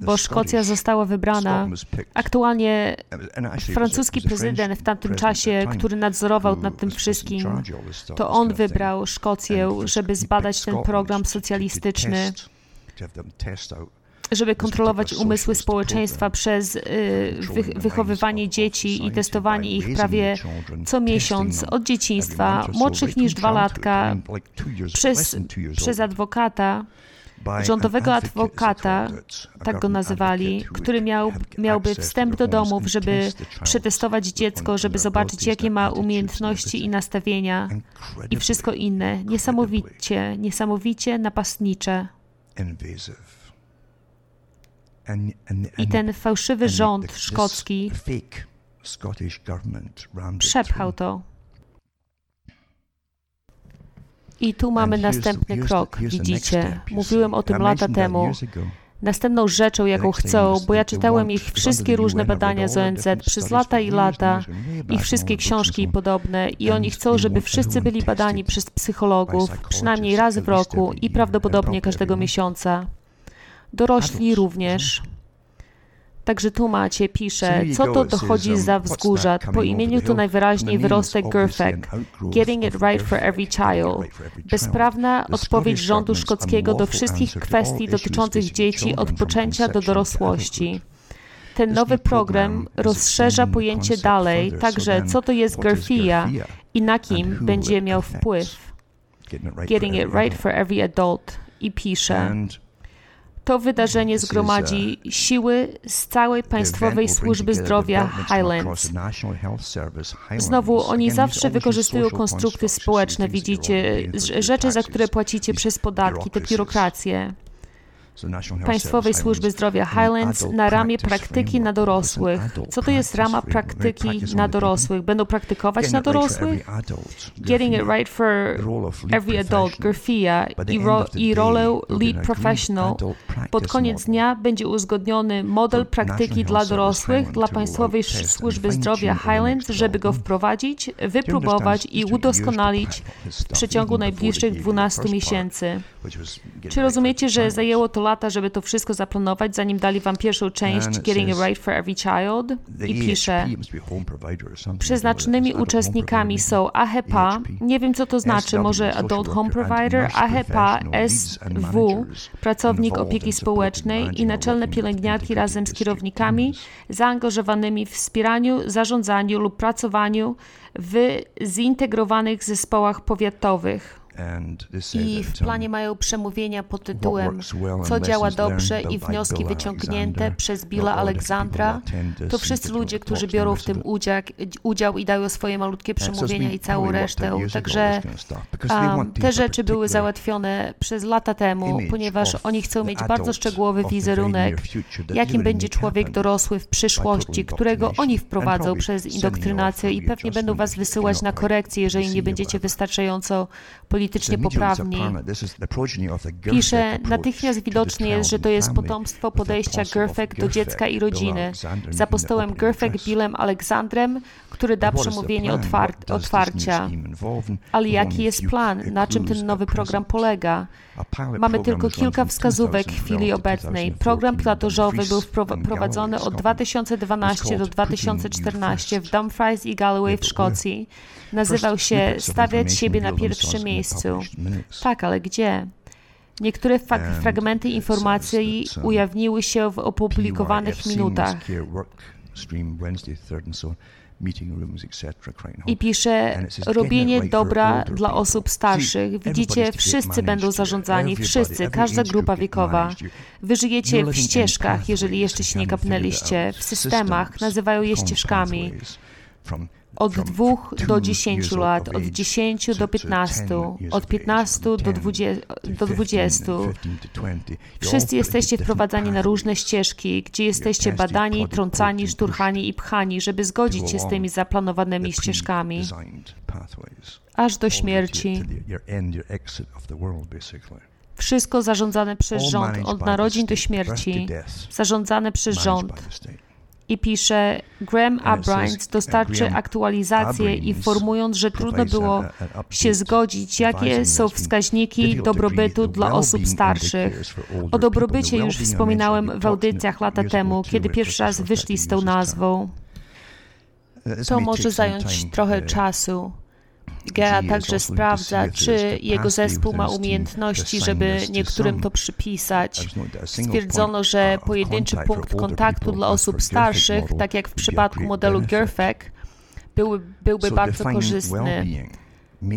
bo Szkocja została wybrana. Aktualnie francuski prezydent w tamtym czasie, który nadzorował nad tym wszystkim, to on wybrał Szkocję, żeby zbadać ten program socjalistyczny żeby kontrolować umysły społeczeństwa przez y, wychowywanie dzieci i testowanie ich prawie co miesiąc od dzieciństwa, młodszych niż dwa latka, przez, przez adwokata rządowego adwokata, tak go nazywali, który miał, miałby wstęp do domów, żeby przetestować dziecko, żeby zobaczyć, jakie ma umiejętności i nastawienia i wszystko inne. Niesamowicie, niesamowicie napastnicze. I ten fałszywy rząd szkocki przepchał to. I tu mamy następny krok, widzicie. Mówiłem o tym lata temu. Następną rzeczą, jaką chcą, bo ja czytałem ich wszystkie różne badania z ONZ przez lata i lata, ich wszystkie książki i podobne, i oni chcą, żeby wszyscy byli badani przez psychologów, przynajmniej raz w roku i prawdopodobnie każdego miesiąca. Dorośli również. Także tu macie, pisze, co to dochodzi za wzgórza. Po imieniu tu najwyraźniej wyrostek Gerfek, Getting it right for every child. Bezprawna odpowiedź rządu szkockiego do wszystkich kwestii dotyczących dzieci od poczęcia do dorosłości. Ten nowy program rozszerza pojęcie dalej, także co to jest Gerfia i na kim będzie miał wpływ. Getting it right for every adult. I pisze, to wydarzenie zgromadzi siły z całej Państwowej Służby Zdrowia Highlands. Znowu, oni zawsze wykorzystują konstrukty społeczne, widzicie, rzeczy, za które płacicie przez podatki, te biurokracje. Państwowej Służby Zdrowia Highlands na ramię praktyki na dorosłych. Co to jest rama praktyki na dorosłych? Będą praktykować na dorosłych? Getting it right for every adult, Grafia i, ro, i rolę lead professional. Pod koniec dnia będzie uzgodniony model praktyki dla dorosłych dla Państwowej Służby Zdrowia Highlands, żeby go wprowadzić, wypróbować i udoskonalić w przeciągu najbliższych 12 miesięcy. Czy rozumiecie, że zajęło to lata, żeby to wszystko zaplanować, zanim dali wam pierwszą część Getting it Right for Every Child? I pisze, przeznaczonymi uczestnikami są AHPA, nie wiem co to znaczy, może Adult Home Provider, AHPA, SW, pracownik opieki społecznej i naczelne pielęgniarki razem z kierownikami zaangażowanymi w wspieraniu, zarządzaniu lub pracowaniu w zintegrowanych zespołach powiatowych. I w planie mają przemówienia pod tytułem Co działa dobrze i wnioski wyciągnięte przez Billa Alexandra. To wszyscy ludzie, którzy biorą w tym udział, udział i dają swoje malutkie przemówienia i całą resztę. Także um, te rzeczy były załatwione przez lata temu, ponieważ oni chcą mieć bardzo szczegółowy wizerunek, jakim będzie człowiek dorosły w przyszłości, którego oni wprowadzą przez indoktrynację i pewnie będą was wysyłać na korekcję, jeżeli nie będziecie wystarczająco politycznie poprawni. Pisze, natychmiast widocznie jest, że to jest potomstwo podejścia Gerfek do dziecka i rodziny. Za apostołem Gerfek Billem Aleksandrem, który da przemówienie otwar otwarcia. Ale jaki jest plan? Na czym ten nowy program polega? Mamy tylko kilka wskazówek w chwili obecnej. Program pilotażowy był wprowadzony od 2012 do 2014 w Dumfries i Galloway w Szkocji. Nazywał się Stawiać siebie na pierwszym miejscu. Tak, ale gdzie? Niektóre fragmenty informacji ujawniły się w opublikowanych minutach. I pisze, robienie dobra dla osób starszych. Widzicie, wszyscy będą zarządzani, wszyscy, każda grupa wiekowa. Wy żyjecie w ścieżkach, jeżeli jeszcze się nie kapnęliście, w systemach, nazywają je ścieżkami od 2 do 10 lat, od 10 do 15, od 15 do 20. Do 20. Wszyscy jesteście wprowadzani na różne ścieżki, gdzie jesteście badani, trącani, szturchani i pchani, żeby zgodzić się z tymi zaplanowanymi ścieżkami, aż do śmierci. Wszystko zarządzane przez rząd, od narodzin do śmierci, zarządzane przez rząd i pisze, Graham Abrines dostarczy aktualizację informując, że trudno było się zgodzić, jakie są wskaźniki dobrobytu dla osób starszych. O dobrobycie już wspominałem w audycjach lata temu, kiedy pierwszy raz wyszli z tą nazwą. To może zająć trochę czasu. Gea także sprawdza, czy jego zespół ma umiejętności, żeby niektórym to przypisać. Stwierdzono, że pojedynczy punkt kontaktu dla osób starszych, tak jak w przypadku modelu Gerfek, byłby, byłby bardzo korzystny.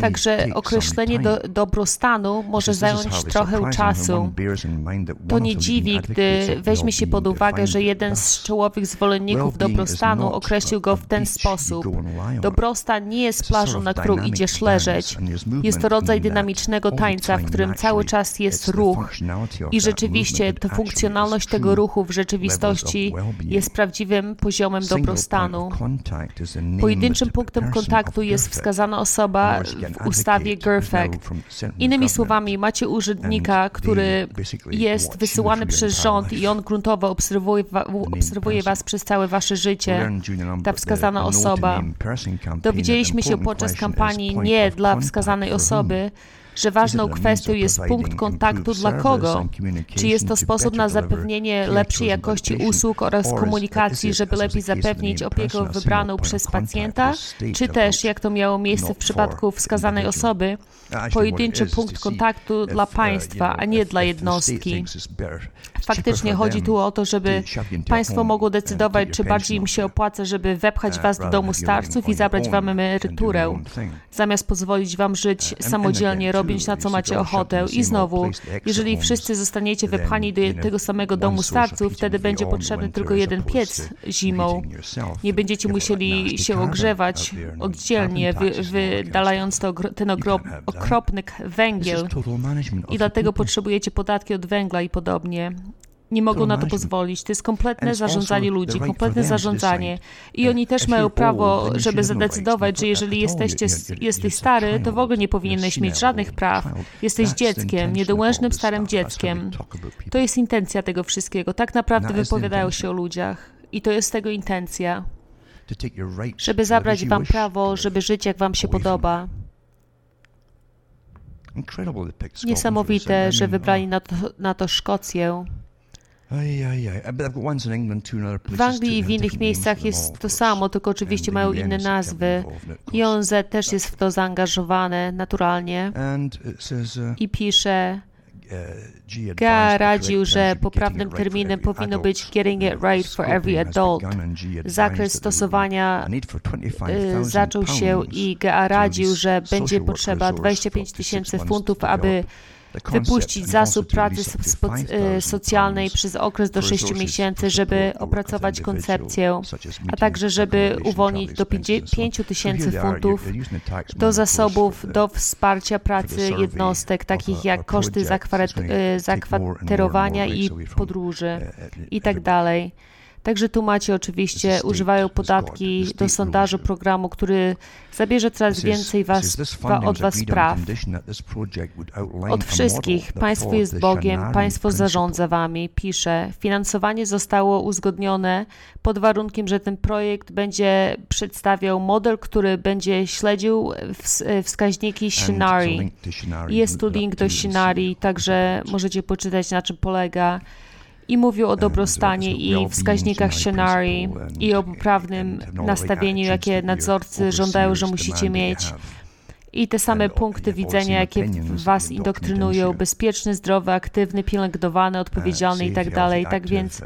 Także określenie do, dobrostanu może zająć trochę czasu. To nie dziwi, gdy weźmie się pod uwagę, że jeden z czołowych zwolenników dobrostanu określił go w ten sposób. Dobrostan nie jest plażą, na którą idziesz leżeć. Jest to rodzaj dynamicznego tańca, w którym cały czas jest ruch. I rzeczywiście to funkcjonalność tego ruchu w rzeczywistości jest prawdziwym poziomem dobrostanu. Pojedynczym punktem kontaktu jest wskazana osoba, w ustawie GERFACT. Innymi słowami, macie urzędnika, który jest wysyłany przez rząd i on gruntowo obserwuje, obserwuje was przez całe wasze życie, ta wskazana osoba. Dowiedzieliśmy się podczas kampanii nie dla wskazanej osoby, że ważną kwestią jest punkt kontaktu dla kogo. Czy jest to sposób na zapewnienie lepszej jakości usług oraz komunikacji, żeby lepiej zapewnić opiekę wybraną przez pacjenta, czy też, jak to miało miejsce w przypadku wskazanej osoby, pojedynczy punkt kontaktu dla państwa, a nie dla jednostki. Faktycznie chodzi tu o to, żeby państwo mogło decydować, czy bardziej im się opłaca, żeby wepchać was do domu starców i zabrać wam emeryturę, zamiast pozwolić wam żyć samodzielnie, robić na co macie ochotę. I znowu, jeżeli wszyscy zostaniecie wepchani do tego samego domu starców, wtedy będzie potrzebny tylko jeden piec zimą. Nie będziecie musieli się ogrzewać oddzielnie, wy, wydalając to, ten okropny węgiel. I dlatego potrzebujecie podatki od węgla i podobnie nie mogą na to pozwolić. To jest kompletne zarządzanie ludzi, kompletne zarządzanie. I oni też mają prawo, żeby zadecydować, że jeżeli jesteście, jesteś stary, to w ogóle nie powinieneś mieć żadnych praw. Jesteś dzieckiem, niedołężnym starym dzieckiem. To jest intencja tego wszystkiego. Tak naprawdę wypowiadają się o ludziach. I to jest tego intencja. Żeby zabrać wam prawo, żeby żyć jak wam się podoba. Niesamowite, że wybrali na to, na to Szkocję. W Anglii i w innych miejscach jest to samo, tylko oczywiście mają inne nazwy. I ONZ też jest w to zaangażowane naturalnie. Uh, I pisze, uh, GA radził, że poprawnym terminem powinno być Getting It Right for Every Adult. Zakres stosowania y, zaczął się i GA radził, że będzie potrzeba 25 tysięcy funtów, aby wypuścić zasób pracy e, socjalnej przez okres do 6 miesięcy, żeby opracować koncepcję, a także żeby uwolnić do 5 tysięcy funtów do zasobów do wsparcia pracy jednostek, takich jak koszty e, zakwaterowania i podróży itd. Tak Także tu macie oczywiście, używają podatki do sondażu programu, który zabierze coraz więcej was, od was praw. Od wszystkich. Państwo jest Bogiem, państwo zarządza wami, pisze. Finansowanie zostało uzgodnione pod warunkiem, że ten projekt będzie przedstawiał model, który będzie śledził wskaźniki Shinari. Jest tu link do Shinari, także możecie poczytać na czym polega i mówił o dobrostanie i wskaźnikach Shinari i o poprawnym nastawieniu, jakie nadzorcy żądają, że musicie mieć. I te same punkty widzenia, jakie was indoktrynują, bezpieczny, zdrowy, aktywny, pielęgnowany, odpowiedzialny i tak dalej. Tak więc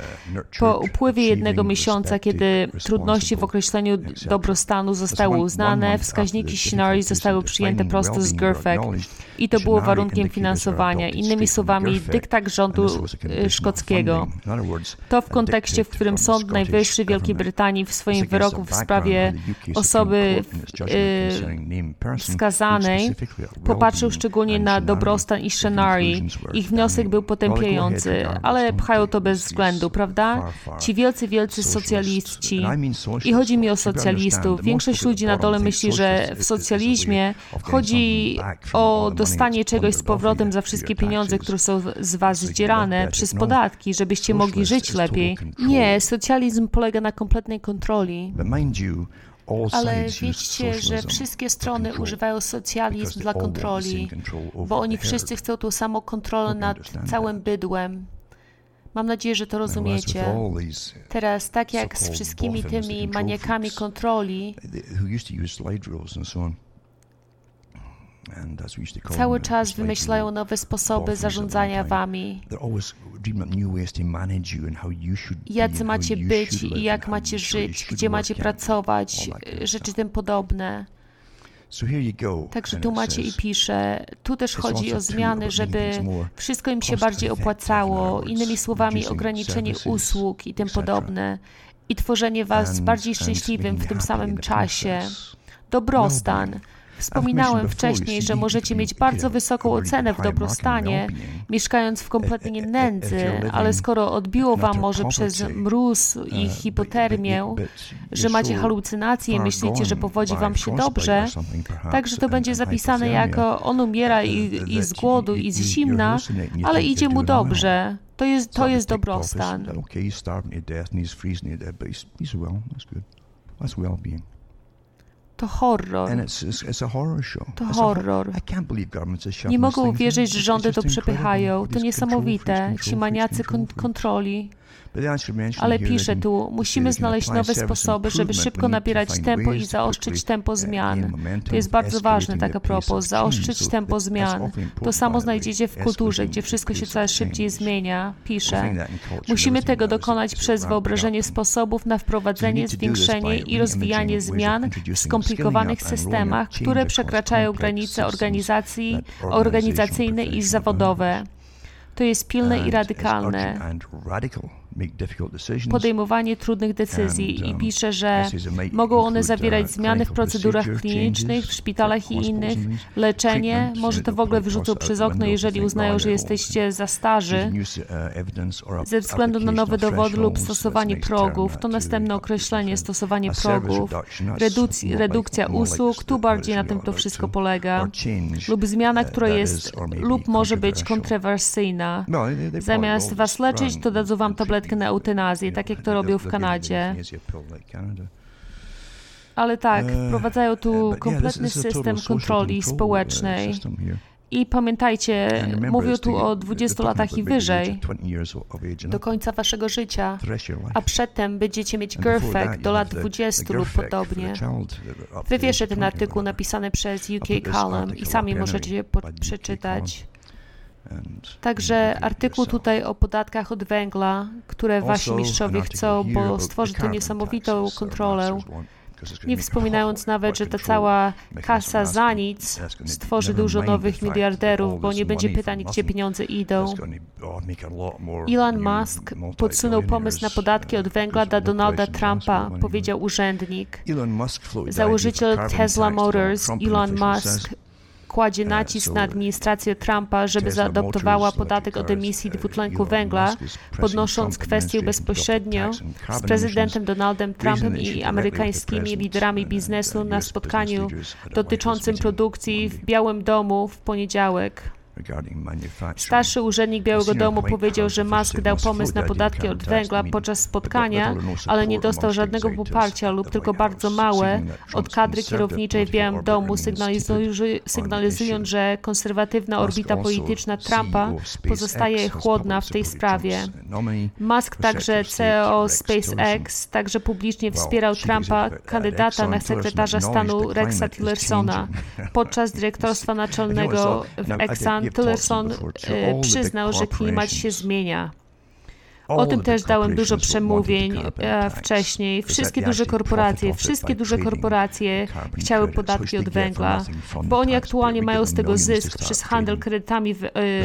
po upływie jednego miesiąca, kiedy trudności w określeniu dobrostanu zostały uznane, wskaźniki Shinari zostały przyjęte prosto z GERFEC i to było warunkiem finansowania. Innymi słowami, dyktat rządu y, szkockiego. To w kontekście, w którym Sąd Najwyższy Wielkiej Brytanii w swoim wyroku w sprawie osoby y, wskazanej popatrzył szczególnie na dobrostan i Shenari. Ich wniosek był potępiający, ale pchają to bez względu, prawda? Ci wielcy, wielcy socjaliści. I chodzi mi o socjalistów. Większość ludzi na dole myśli, że w socjalizmie chodzi o dostanie czegoś z powrotem za wszystkie pieniądze, które są z was zdzierane przez podatki, żebyście mogli żyć lepiej. Nie, socjalizm polega na kompletnej kontroli. Ale wiedzcie, że wszystkie strony używają socjalizm dla kontroli, bo oni wszyscy chcą tą samą kontrolę nad całym bydłem. Mam nadzieję, że to rozumiecie. Teraz, tak jak z wszystkimi tymi maniakami kontroli, Cały czas wymyślają nowe sposoby zarządzania wami. Jacy macie być i jak macie żyć, gdzie macie pracować, rzeczy tym podobne. Także tu macie i pisze, tu też chodzi o zmiany, żeby wszystko im się bardziej opłacało, innymi słowami ograniczenie usług i tym podobne, i tworzenie was bardziej szczęśliwym w tym samym czasie. Dobrostan. Wspominałem wcześniej, że możecie mieć bardzo wysoką ocenę w dobrostanie, mieszkając w kompletnie nędzy, ale skoro odbiło wam może przez mróz i hipotermię, że macie halucynacje i myślicie, że powodzi wam się dobrze, także to będzie zapisane jako on umiera i, i z głodu i z zimna, ale idzie mu dobrze. To jest, to jest dobrostan. That's well-being. To horror. To horror. Nie mogę uwierzyć, że rządy to przepychają. To niesamowite. Ci maniacy kontroli. Ale pisze tu, musimy znaleźć nowe sposoby, żeby szybko nabierać tempo i zaostrzyć tempo zmian. To jest bardzo ważne, tak a propos, zaostrzyć tempo zmian. To samo znajdziecie w kulturze, gdzie wszystko się coraz szybciej zmienia. Pisze, musimy tego dokonać przez wyobrażenie sposobów na wprowadzenie, zwiększenie i rozwijanie zmian w skomplikowanych systemach, które przekraczają granice organizacji, organizacyjne i zawodowe. To jest pilne i radykalne podejmowanie trudnych decyzji i um, pisze, że mogą one zawierać uh, zmiany w procedurach klinicznych, w szpitalach i innych, leczenie, może to w ogóle wyrzucą przez okno, jeżeli uznają, że jesteście za starzy, uh, ze względu na nowe dowody lub stosowanie progów, to następne określenie stosowanie progów, redukcja, redukcja usług, tu bardziej na tym to wszystko polega, lub zmiana, która jest lub może być kontrowersyjna. No, Zamiast was leczyć, to dadzą wam tabletkę na eutanazję, tak jak to robią w Kanadzie. Ale tak, uh, wprowadzają tu kompletny system kontroli społecznej. I pamiętajcie, mówię tu o 20 latach i wyżej, do końca waszego życia, a przedtem będziecie mieć GERFEC do lat 20 lub podobnie. Wywieszę ten artykuł napisany przez UK Column i sami możecie je przeczytać. Także artykuł tutaj o podatkach od węgla, które wasi mistrzowie chcą, bo stworzy to niesamowitą kontrolę. Nie wspominając nawet, że ta cała kasa za nic stworzy dużo nowych miliarderów, bo nie będzie pytań, gdzie pieniądze idą. Elon Musk podsunął pomysł na podatki od węgla dla Donalda Trumpa, powiedział urzędnik. Założyciel Tesla Motors, Elon Musk, kładzie nacisk na administrację Trumpa, żeby zaadoptowała podatek od emisji dwutlenku węgla, podnosząc kwestię bezpośrednio z prezydentem Donaldem Trumpem i amerykańskimi liderami biznesu na spotkaniu dotyczącym produkcji w Białym Domu w poniedziałek. Starszy urzędnik Białego Domu powiedział, że Musk dał pomysł na podatki od węgla podczas spotkania, ale nie dostał żadnego poparcia lub tylko bardzo małe od kadry kierowniczej w Białym Domu, sygnalizując, że konserwatywna orbita polityczna Trumpa pozostaje chłodna w tej sprawie. Musk, także CEO SpaceX, także publicznie wspierał Trumpa, kandydata na sekretarza stanu Rexa Tillersona. Podczas dyrektorstwa naczelnego w Exxon Tillerson e, przyznał, że klimat się zmienia. O tym też dałem dużo przemówień e, wcześniej. Wszystkie duże korporacje, wszystkie duże korporacje chciały podatki od węgla, bo oni aktualnie mają z tego zysk przez handel kredytami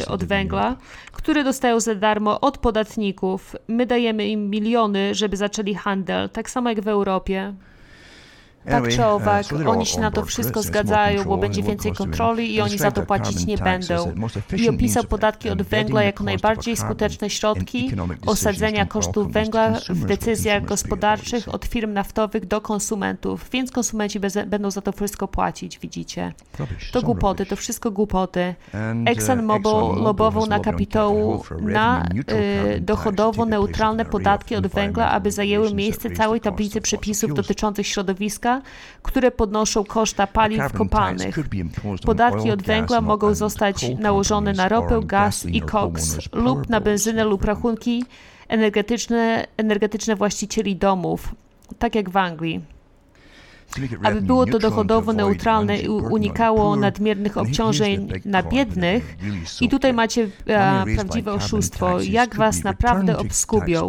e, od węgla, które dostają za darmo od podatników. My dajemy im miliony, żeby zaczęli handel, tak samo jak w Europie. Tak czy owak, oni się na to wszystko zgadzają, bo będzie więcej kontroli i oni za to płacić nie będą. I opisał podatki od węgla jako najbardziej skuteczne środki osadzenia kosztów węgla w decyzjach gospodarczych od firm naftowych do konsumentów, więc konsumenci będą za to wszystko płacić, widzicie. To głupoty, to wszystko głupoty. Uh, ExxonMobil lobował na kapitału na y, dochodowo-neutralne podatki od węgla, aby zajęły miejsce całej tablicy przepisów dotyczących środowiska które podnoszą koszta paliw kopalnych. Podatki od węgla mogą zostać nałożone na ropę, gaz i koks lub na benzynę lub rachunki energetyczne, energetyczne właścicieli domów, tak jak w Anglii. Aby było to dochodowo neutralne i unikało nadmiernych obciążeń na biednych, i tutaj macie e, prawdziwe oszustwo, jak was naprawdę obskubią.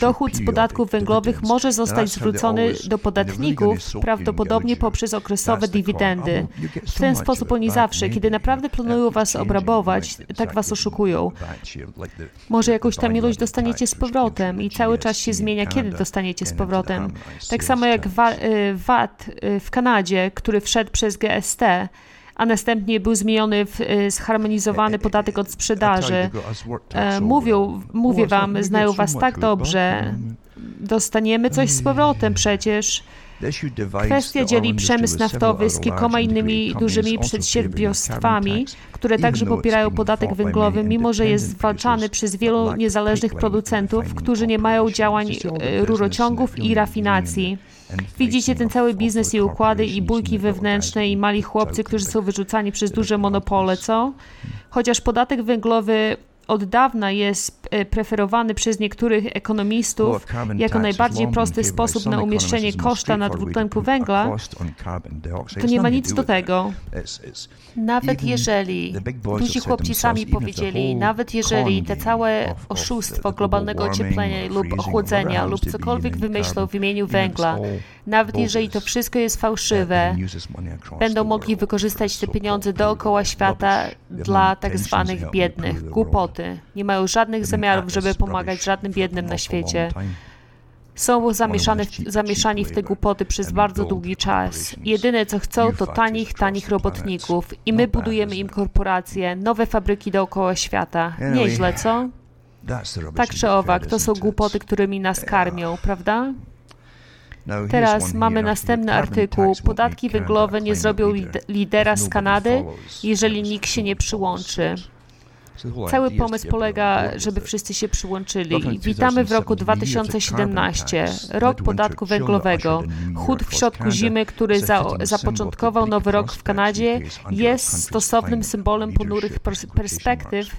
Dochód z podatków węglowych może zostać zwrócony do podatników prawdopodobnie poprzez okresowe dywidendy. W ten sposób oni zawsze, kiedy naprawdę planują was obrabować, tak was oszukują. Może jakąś tam ilość dostaniecie z powrotem i cały czas się zmienia, kiedy dostaniecie z powrotem. Tak samo jak VAT Y, w Kanadzie, który wszedł przez GST, a następnie był zmieniony w y, zharmonizowany podatek od sprzedaży. E, mówią, mówię wam, znają was tak dobrze, dostaniemy coś z powrotem przecież. Kwestia dzieli przemysł naftowy z kilkoma innymi dużymi przedsiębiorstwami, które także popierają podatek węglowy, mimo że jest zwalczany przez wielu niezależnych producentów, którzy nie mają działań e, rurociągów i rafinacji. Widzicie ten cały biznes i układy i bójki wewnętrzne i mali chłopcy, którzy są wyrzucani przez duże monopole, co? Chociaż podatek węglowy od dawna jest e, preferowany przez niektórych ekonomistów jako najbardziej prosty sposób na umieszczenie koszta na dwutlenku węgla, to nie ma nic do tego. Nawet jeżeli, duzi chłopcy sami powiedzieli, nawet jeżeli te całe oszustwo globalnego ocieplenia lub ochłodzenia lub cokolwiek wymyślą w imieniu węgla, nawet jeżeli to wszystko jest fałszywe, będą mogli wykorzystać te pieniądze dookoła świata dla tak zwanych biednych, głupoty. Nie mają żadnych zamiarów, żeby pomagać żadnym biednym na świecie. Są zamieszane, zamieszani w te głupoty przez bardzo długi czas. Jedyne co chcą to tanich, tanich robotników i my budujemy im korporacje, nowe fabryki dookoła świata. Nieźle, co? Tak czy owak, to są głupoty, którymi nas karmią, prawda? Teraz mamy następny artykuł. Podatki węglowe nie zrobią lidera z Kanady, jeżeli nikt się nie przyłączy. Cały pomysł polega, żeby wszyscy się przyłączyli. Witamy w roku 2017, rok podatku węglowego. Chód w środku zimy, który za, zapoczątkował nowy rok w Kanadzie, jest stosownym symbolem ponurych perspektyw,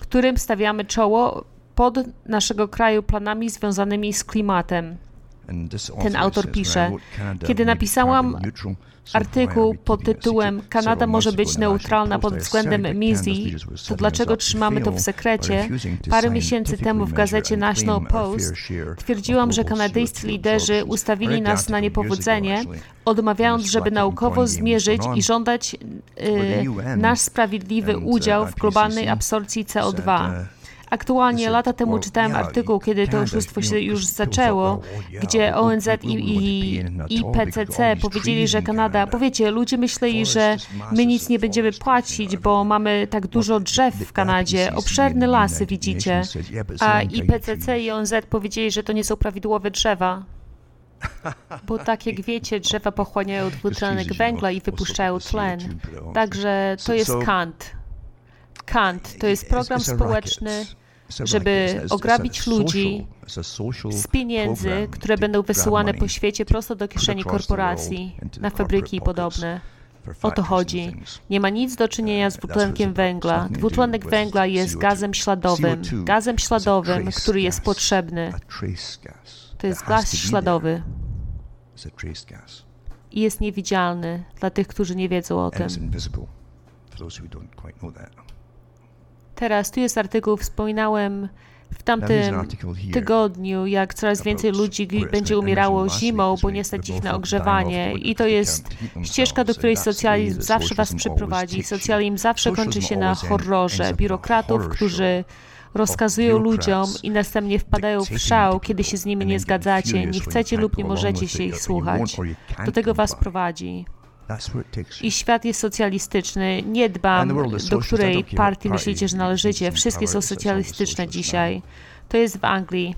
którym stawiamy czoło pod naszego kraju planami związanymi z klimatem. Ten autor pisze, kiedy napisałam artykuł pod tytułem Kanada może być neutralna pod względem misji, to dlaczego trzymamy to w sekrecie? Parę miesięcy temu w gazecie National Post twierdziłam, że kanadyjscy liderzy ustawili nas na niepowodzenie, odmawiając, żeby naukowo zmierzyć i żądać y, nasz sprawiedliwy udział w globalnej absorpcji CO2. Aktualnie lata temu czytałem artykuł, kiedy to oszustwo się już zaczęło, gdzie ONZ i, IPCC powiedzieli, że Kanada, powiecie, ludzie myśleli, że my nic nie będziemy płacić, bo mamy tak dużo drzew w Kanadzie, obszerne lasy, widzicie. A IPCC i ONZ powiedzieli, że to nie są prawidłowe drzewa. Bo tak jak wiecie, drzewa pochłaniają dwutlenek węgla i wypuszczają tlen. Także to jest kant. Kant to jest program społeczny, żeby ograbić ludzi z pieniędzy, które będą wysyłane po świecie prosto do kieszeni korporacji, na fabryki i podobne. O to chodzi. Nie ma nic do czynienia z dwutlenkiem węgla. Dwutlenek węgla jest gazem śladowym. Gazem śladowym, który jest potrzebny. To jest gaz śladowy. I jest niewidzialny dla tych, którzy nie wiedzą o tym. Teraz tu jest artykuł, wspominałem w tamtym tygodniu, jak coraz więcej ludzi będzie umierało zimą, bo nie stać ich na ogrzewanie. I to jest ścieżka, do której socjalizm zawsze was przyprowadzi. Socjalizm zawsze kończy się na horrorze biurokratów, którzy rozkazują ludziom i następnie wpadają w szał, kiedy się z nimi nie zgadzacie, nie chcecie lub nie możecie się ich słuchać. Do tego was prowadzi. I świat jest socjalistyczny. Nie dbam, do której partii myślicie, że należycie. Wszystkie są socjalistyczne dzisiaj. To jest w Anglii.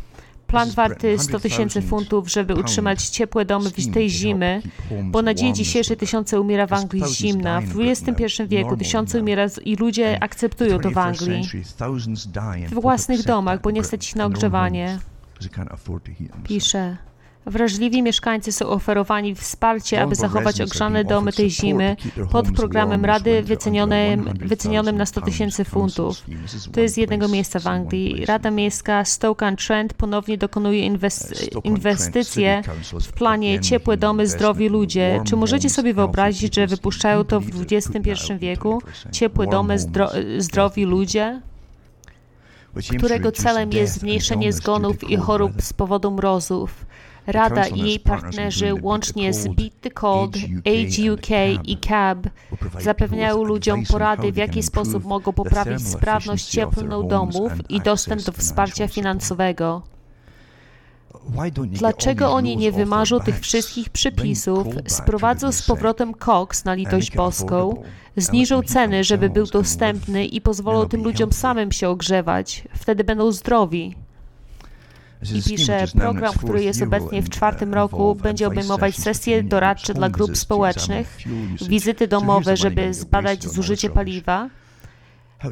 Plan warty 100 tysięcy funtów, żeby utrzymać ciepłe domy w tej zimy, bo na dzień dzisiejszy tysiące umiera w Anglii z zimna. W XXI wieku tysiące umiera i ludzie akceptują to w Anglii. W własnych domach, bo nie stać ich na ogrzewanie. Pisze. Wrażliwi mieszkańcy są oferowani wsparcie, aby zachować ogrzane domy tej zimy pod programem Rady wycenionym, wycenionym na 100 tysięcy funtów. To jest jednego miejsca w Anglii. Rada Miejska Stoke-on-Trent ponownie dokonuje inwestycje w planie Ciepłe domy, zdrowi ludzie. Czy możecie sobie wyobrazić, że wypuszczają to w XXI wieku? Ciepłe domy, zdro, zdrowi ludzie? którego celem jest zmniejszenie zgonów i chorób z powodu mrozów. Rada i jej partnerzy łącznie z Beat the Cold, Age UK i CAB zapewniają ludziom porady, w jaki sposób mogą poprawić sprawność cieplną domów i dostęp do wsparcia finansowego. Dlaczego oni nie wymarzą tych wszystkich przepisów, sprowadzą z powrotem koks na litość boską, zniżą ceny, żeby był dostępny i pozwolą tym ludziom samym się ogrzewać? Wtedy będą zdrowi. I pisze, program, który jest obecnie w czwartym roku, będzie obejmować sesje doradcze dla grup społecznych, wizyty domowe, żeby zbadać zużycie paliwa,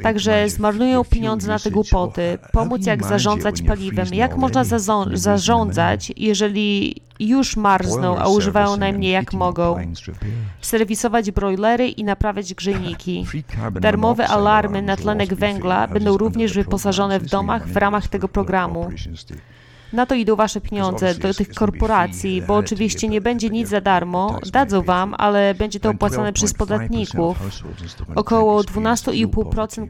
Także zmarnują pieniądze na te głupoty, pomóc jak zarządzać paliwem. Jak można zarządzać, jeżeli już marzną, a używają najmniej jak mogą? Serwisować brojlery i naprawiać grzejniki. Darmowe alarmy na tlenek węgla będą również wyposażone w domach w ramach tego programu. Na to idą wasze pieniądze do tych korporacji, bo oczywiście nie będzie nic za darmo, dadzą wam, ale będzie to opłacane przez podatników. Około 12,5%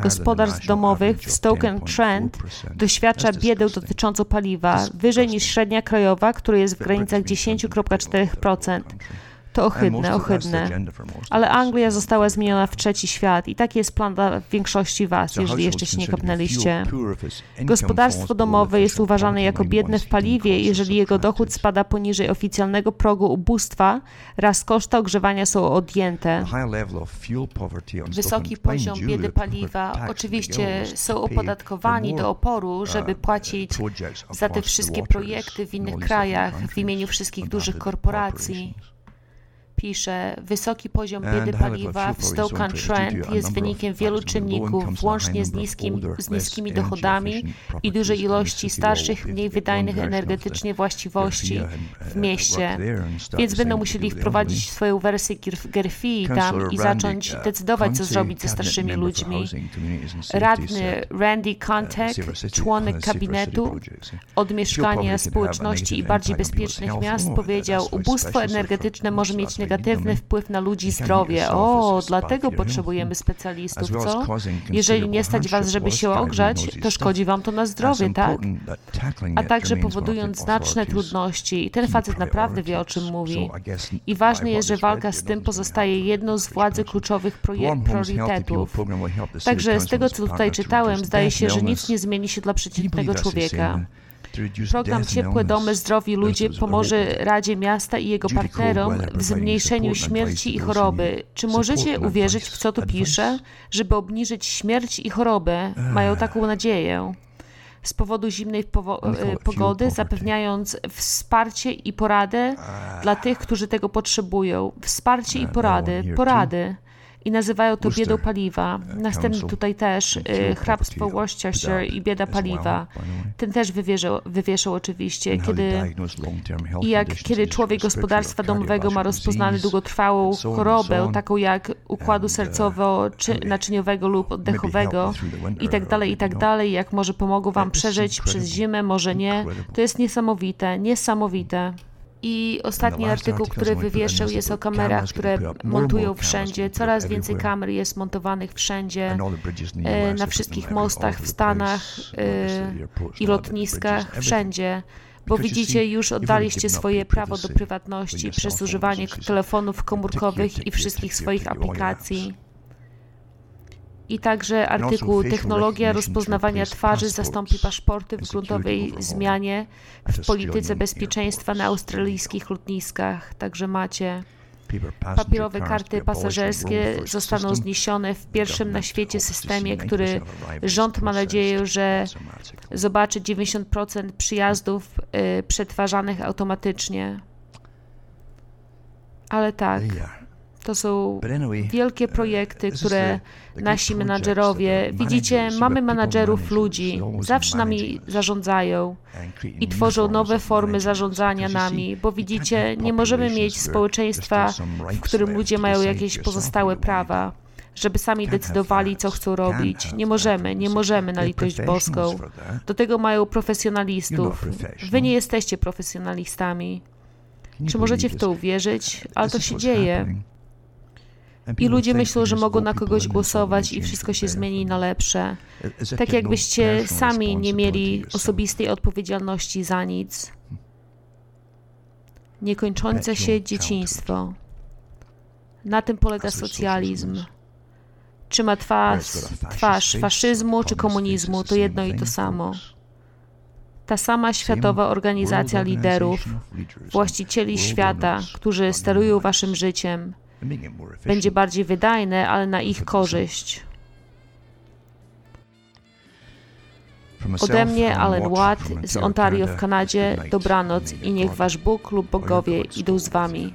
gospodarstw domowych w Stoke-on-Trent doświadcza biedę dotyczącą paliwa, wyżej niż średnia krajowa, która jest w granicach 10,4%. To ohydne, ohydne. Ale Anglia została zmieniona w trzeci świat i taki jest plan dla większości Was, jeżeli jeszcze się nie kopnęliście. Gospodarstwo domowe jest uważane jako biedne w paliwie, jeżeli jego dochód spada poniżej oficjalnego progu ubóstwa, raz koszta ogrzewania są odjęte. Wysoki poziom biedy paliwa oczywiście są opodatkowani do oporu, żeby uh, płacić za te wszystkie projekty w innych krajach w imieniu wszystkich dużych korporacji pisze, wysoki poziom biedy paliwa w Stoke-on-Trent jest wynikiem wielu czynników, włącznie z, niskim, z niskimi dochodami i dużej ilości starszych, mniej wydajnych energetycznie właściwości w mieście, więc będą musieli wprowadzić swoją wersję Gerfi tam i zacząć decydować, co zrobić ze starszymi ludźmi. Radny Randy Contek, członek kabinetu od mieszkania, społeczności i bardziej bezpiecznych miast, powiedział, ubóstwo energetyczne może mieć negatywny wpływ na ludzi zdrowie. O, dlatego potrzebujemy specjalistów, co? Jeżeli nie stać was, żeby się ogrzać, to szkodzi wam to na zdrowie, tak? A także powodując znaczne trudności. I ten facet naprawdę wie, o czym mówi. I ważne jest, że walka z tym pozostaje jedną z władzy kluczowych priorytetów. Także z tego, co tutaj czytałem, zdaje się, że nic nie zmieni się dla przeciętnego człowieka. Program Ciepłe Domy Zdrowi Ludzie pomoże Radzie Miasta i jego partnerom w zmniejszeniu śmierci i choroby. Czy możecie uwierzyć, w co tu pisze? Żeby obniżyć śmierć i chorobę. Mają taką nadzieję z powodu zimnej e, pogody, zapewniając wsparcie i poradę dla tych, którzy tego potrzebują. Wsparcie i porady, porady. I nazywają to biedą paliwa. Następny tutaj też y, hrabstwo Worcestershire i bieda paliwa. Ten też wywieszał, wywieszał oczywiście, kiedy, i jak kiedy człowiek gospodarstwa domowego ma rozpoznany długotrwałą chorobę, taką jak układu sercowo-naczyniowego lub oddechowego i tak dalej, i tak dalej, jak może pomogą wam przeżyć przez zimę, może nie, to jest niesamowite, niesamowite. I ostatni artykuł, który wywieszał, jest o kamerach, które montują wszędzie. Coraz więcej kamer jest montowanych wszędzie, e, na wszystkich mostach w Stanach e, i lotniskach, wszędzie. Bo widzicie, już oddaliście swoje prawo do prywatności przez używanie telefonów komórkowych i wszystkich swoich aplikacji. I także artykuł Technologia rozpoznawania twarzy zastąpi paszporty w gruntowej zmianie w polityce bezpieczeństwa na australijskich lotniskach. Także macie. Papierowe karty pasażerskie zostaną zniesione w pierwszym na świecie systemie, który rząd ma nadzieję, że zobaczy 90% przyjazdów y, przetwarzanych automatycznie. Ale tak. To są wielkie projekty, które nasi menadżerowie, widzicie, mamy menadżerów ludzi, zawsze nami zarządzają i tworzą nowe formy zarządzania nami, bo widzicie, nie możemy mieć społeczeństwa, w którym ludzie mają jakieś pozostałe prawa żeby sami decydowali, co chcą robić. Nie możemy, nie możemy na litość boską. Do tego mają profesjonalistów. Wy nie jesteście profesjonalistami. Czy możecie w to uwierzyć? Ale to się dzieje. I ludzie myślą, że mogą na kogoś głosować i wszystko się zmieni na lepsze. Tak jakbyście sami nie mieli osobistej odpowiedzialności za nic. Niekończące się dzieciństwo. Na tym polega socjalizm. Czy ma twarz, twarz faszyzmu czy komunizmu, to jedno i to samo. Ta sama światowa organizacja liderów, właścicieli świata, którzy sterują waszym życiem, będzie bardziej wydajne, ale na ich korzyść. Ode mnie, Alan Watt z Ontario w Kanadzie, dobranoc i niech wasz Bóg lub bogowie idą z wami.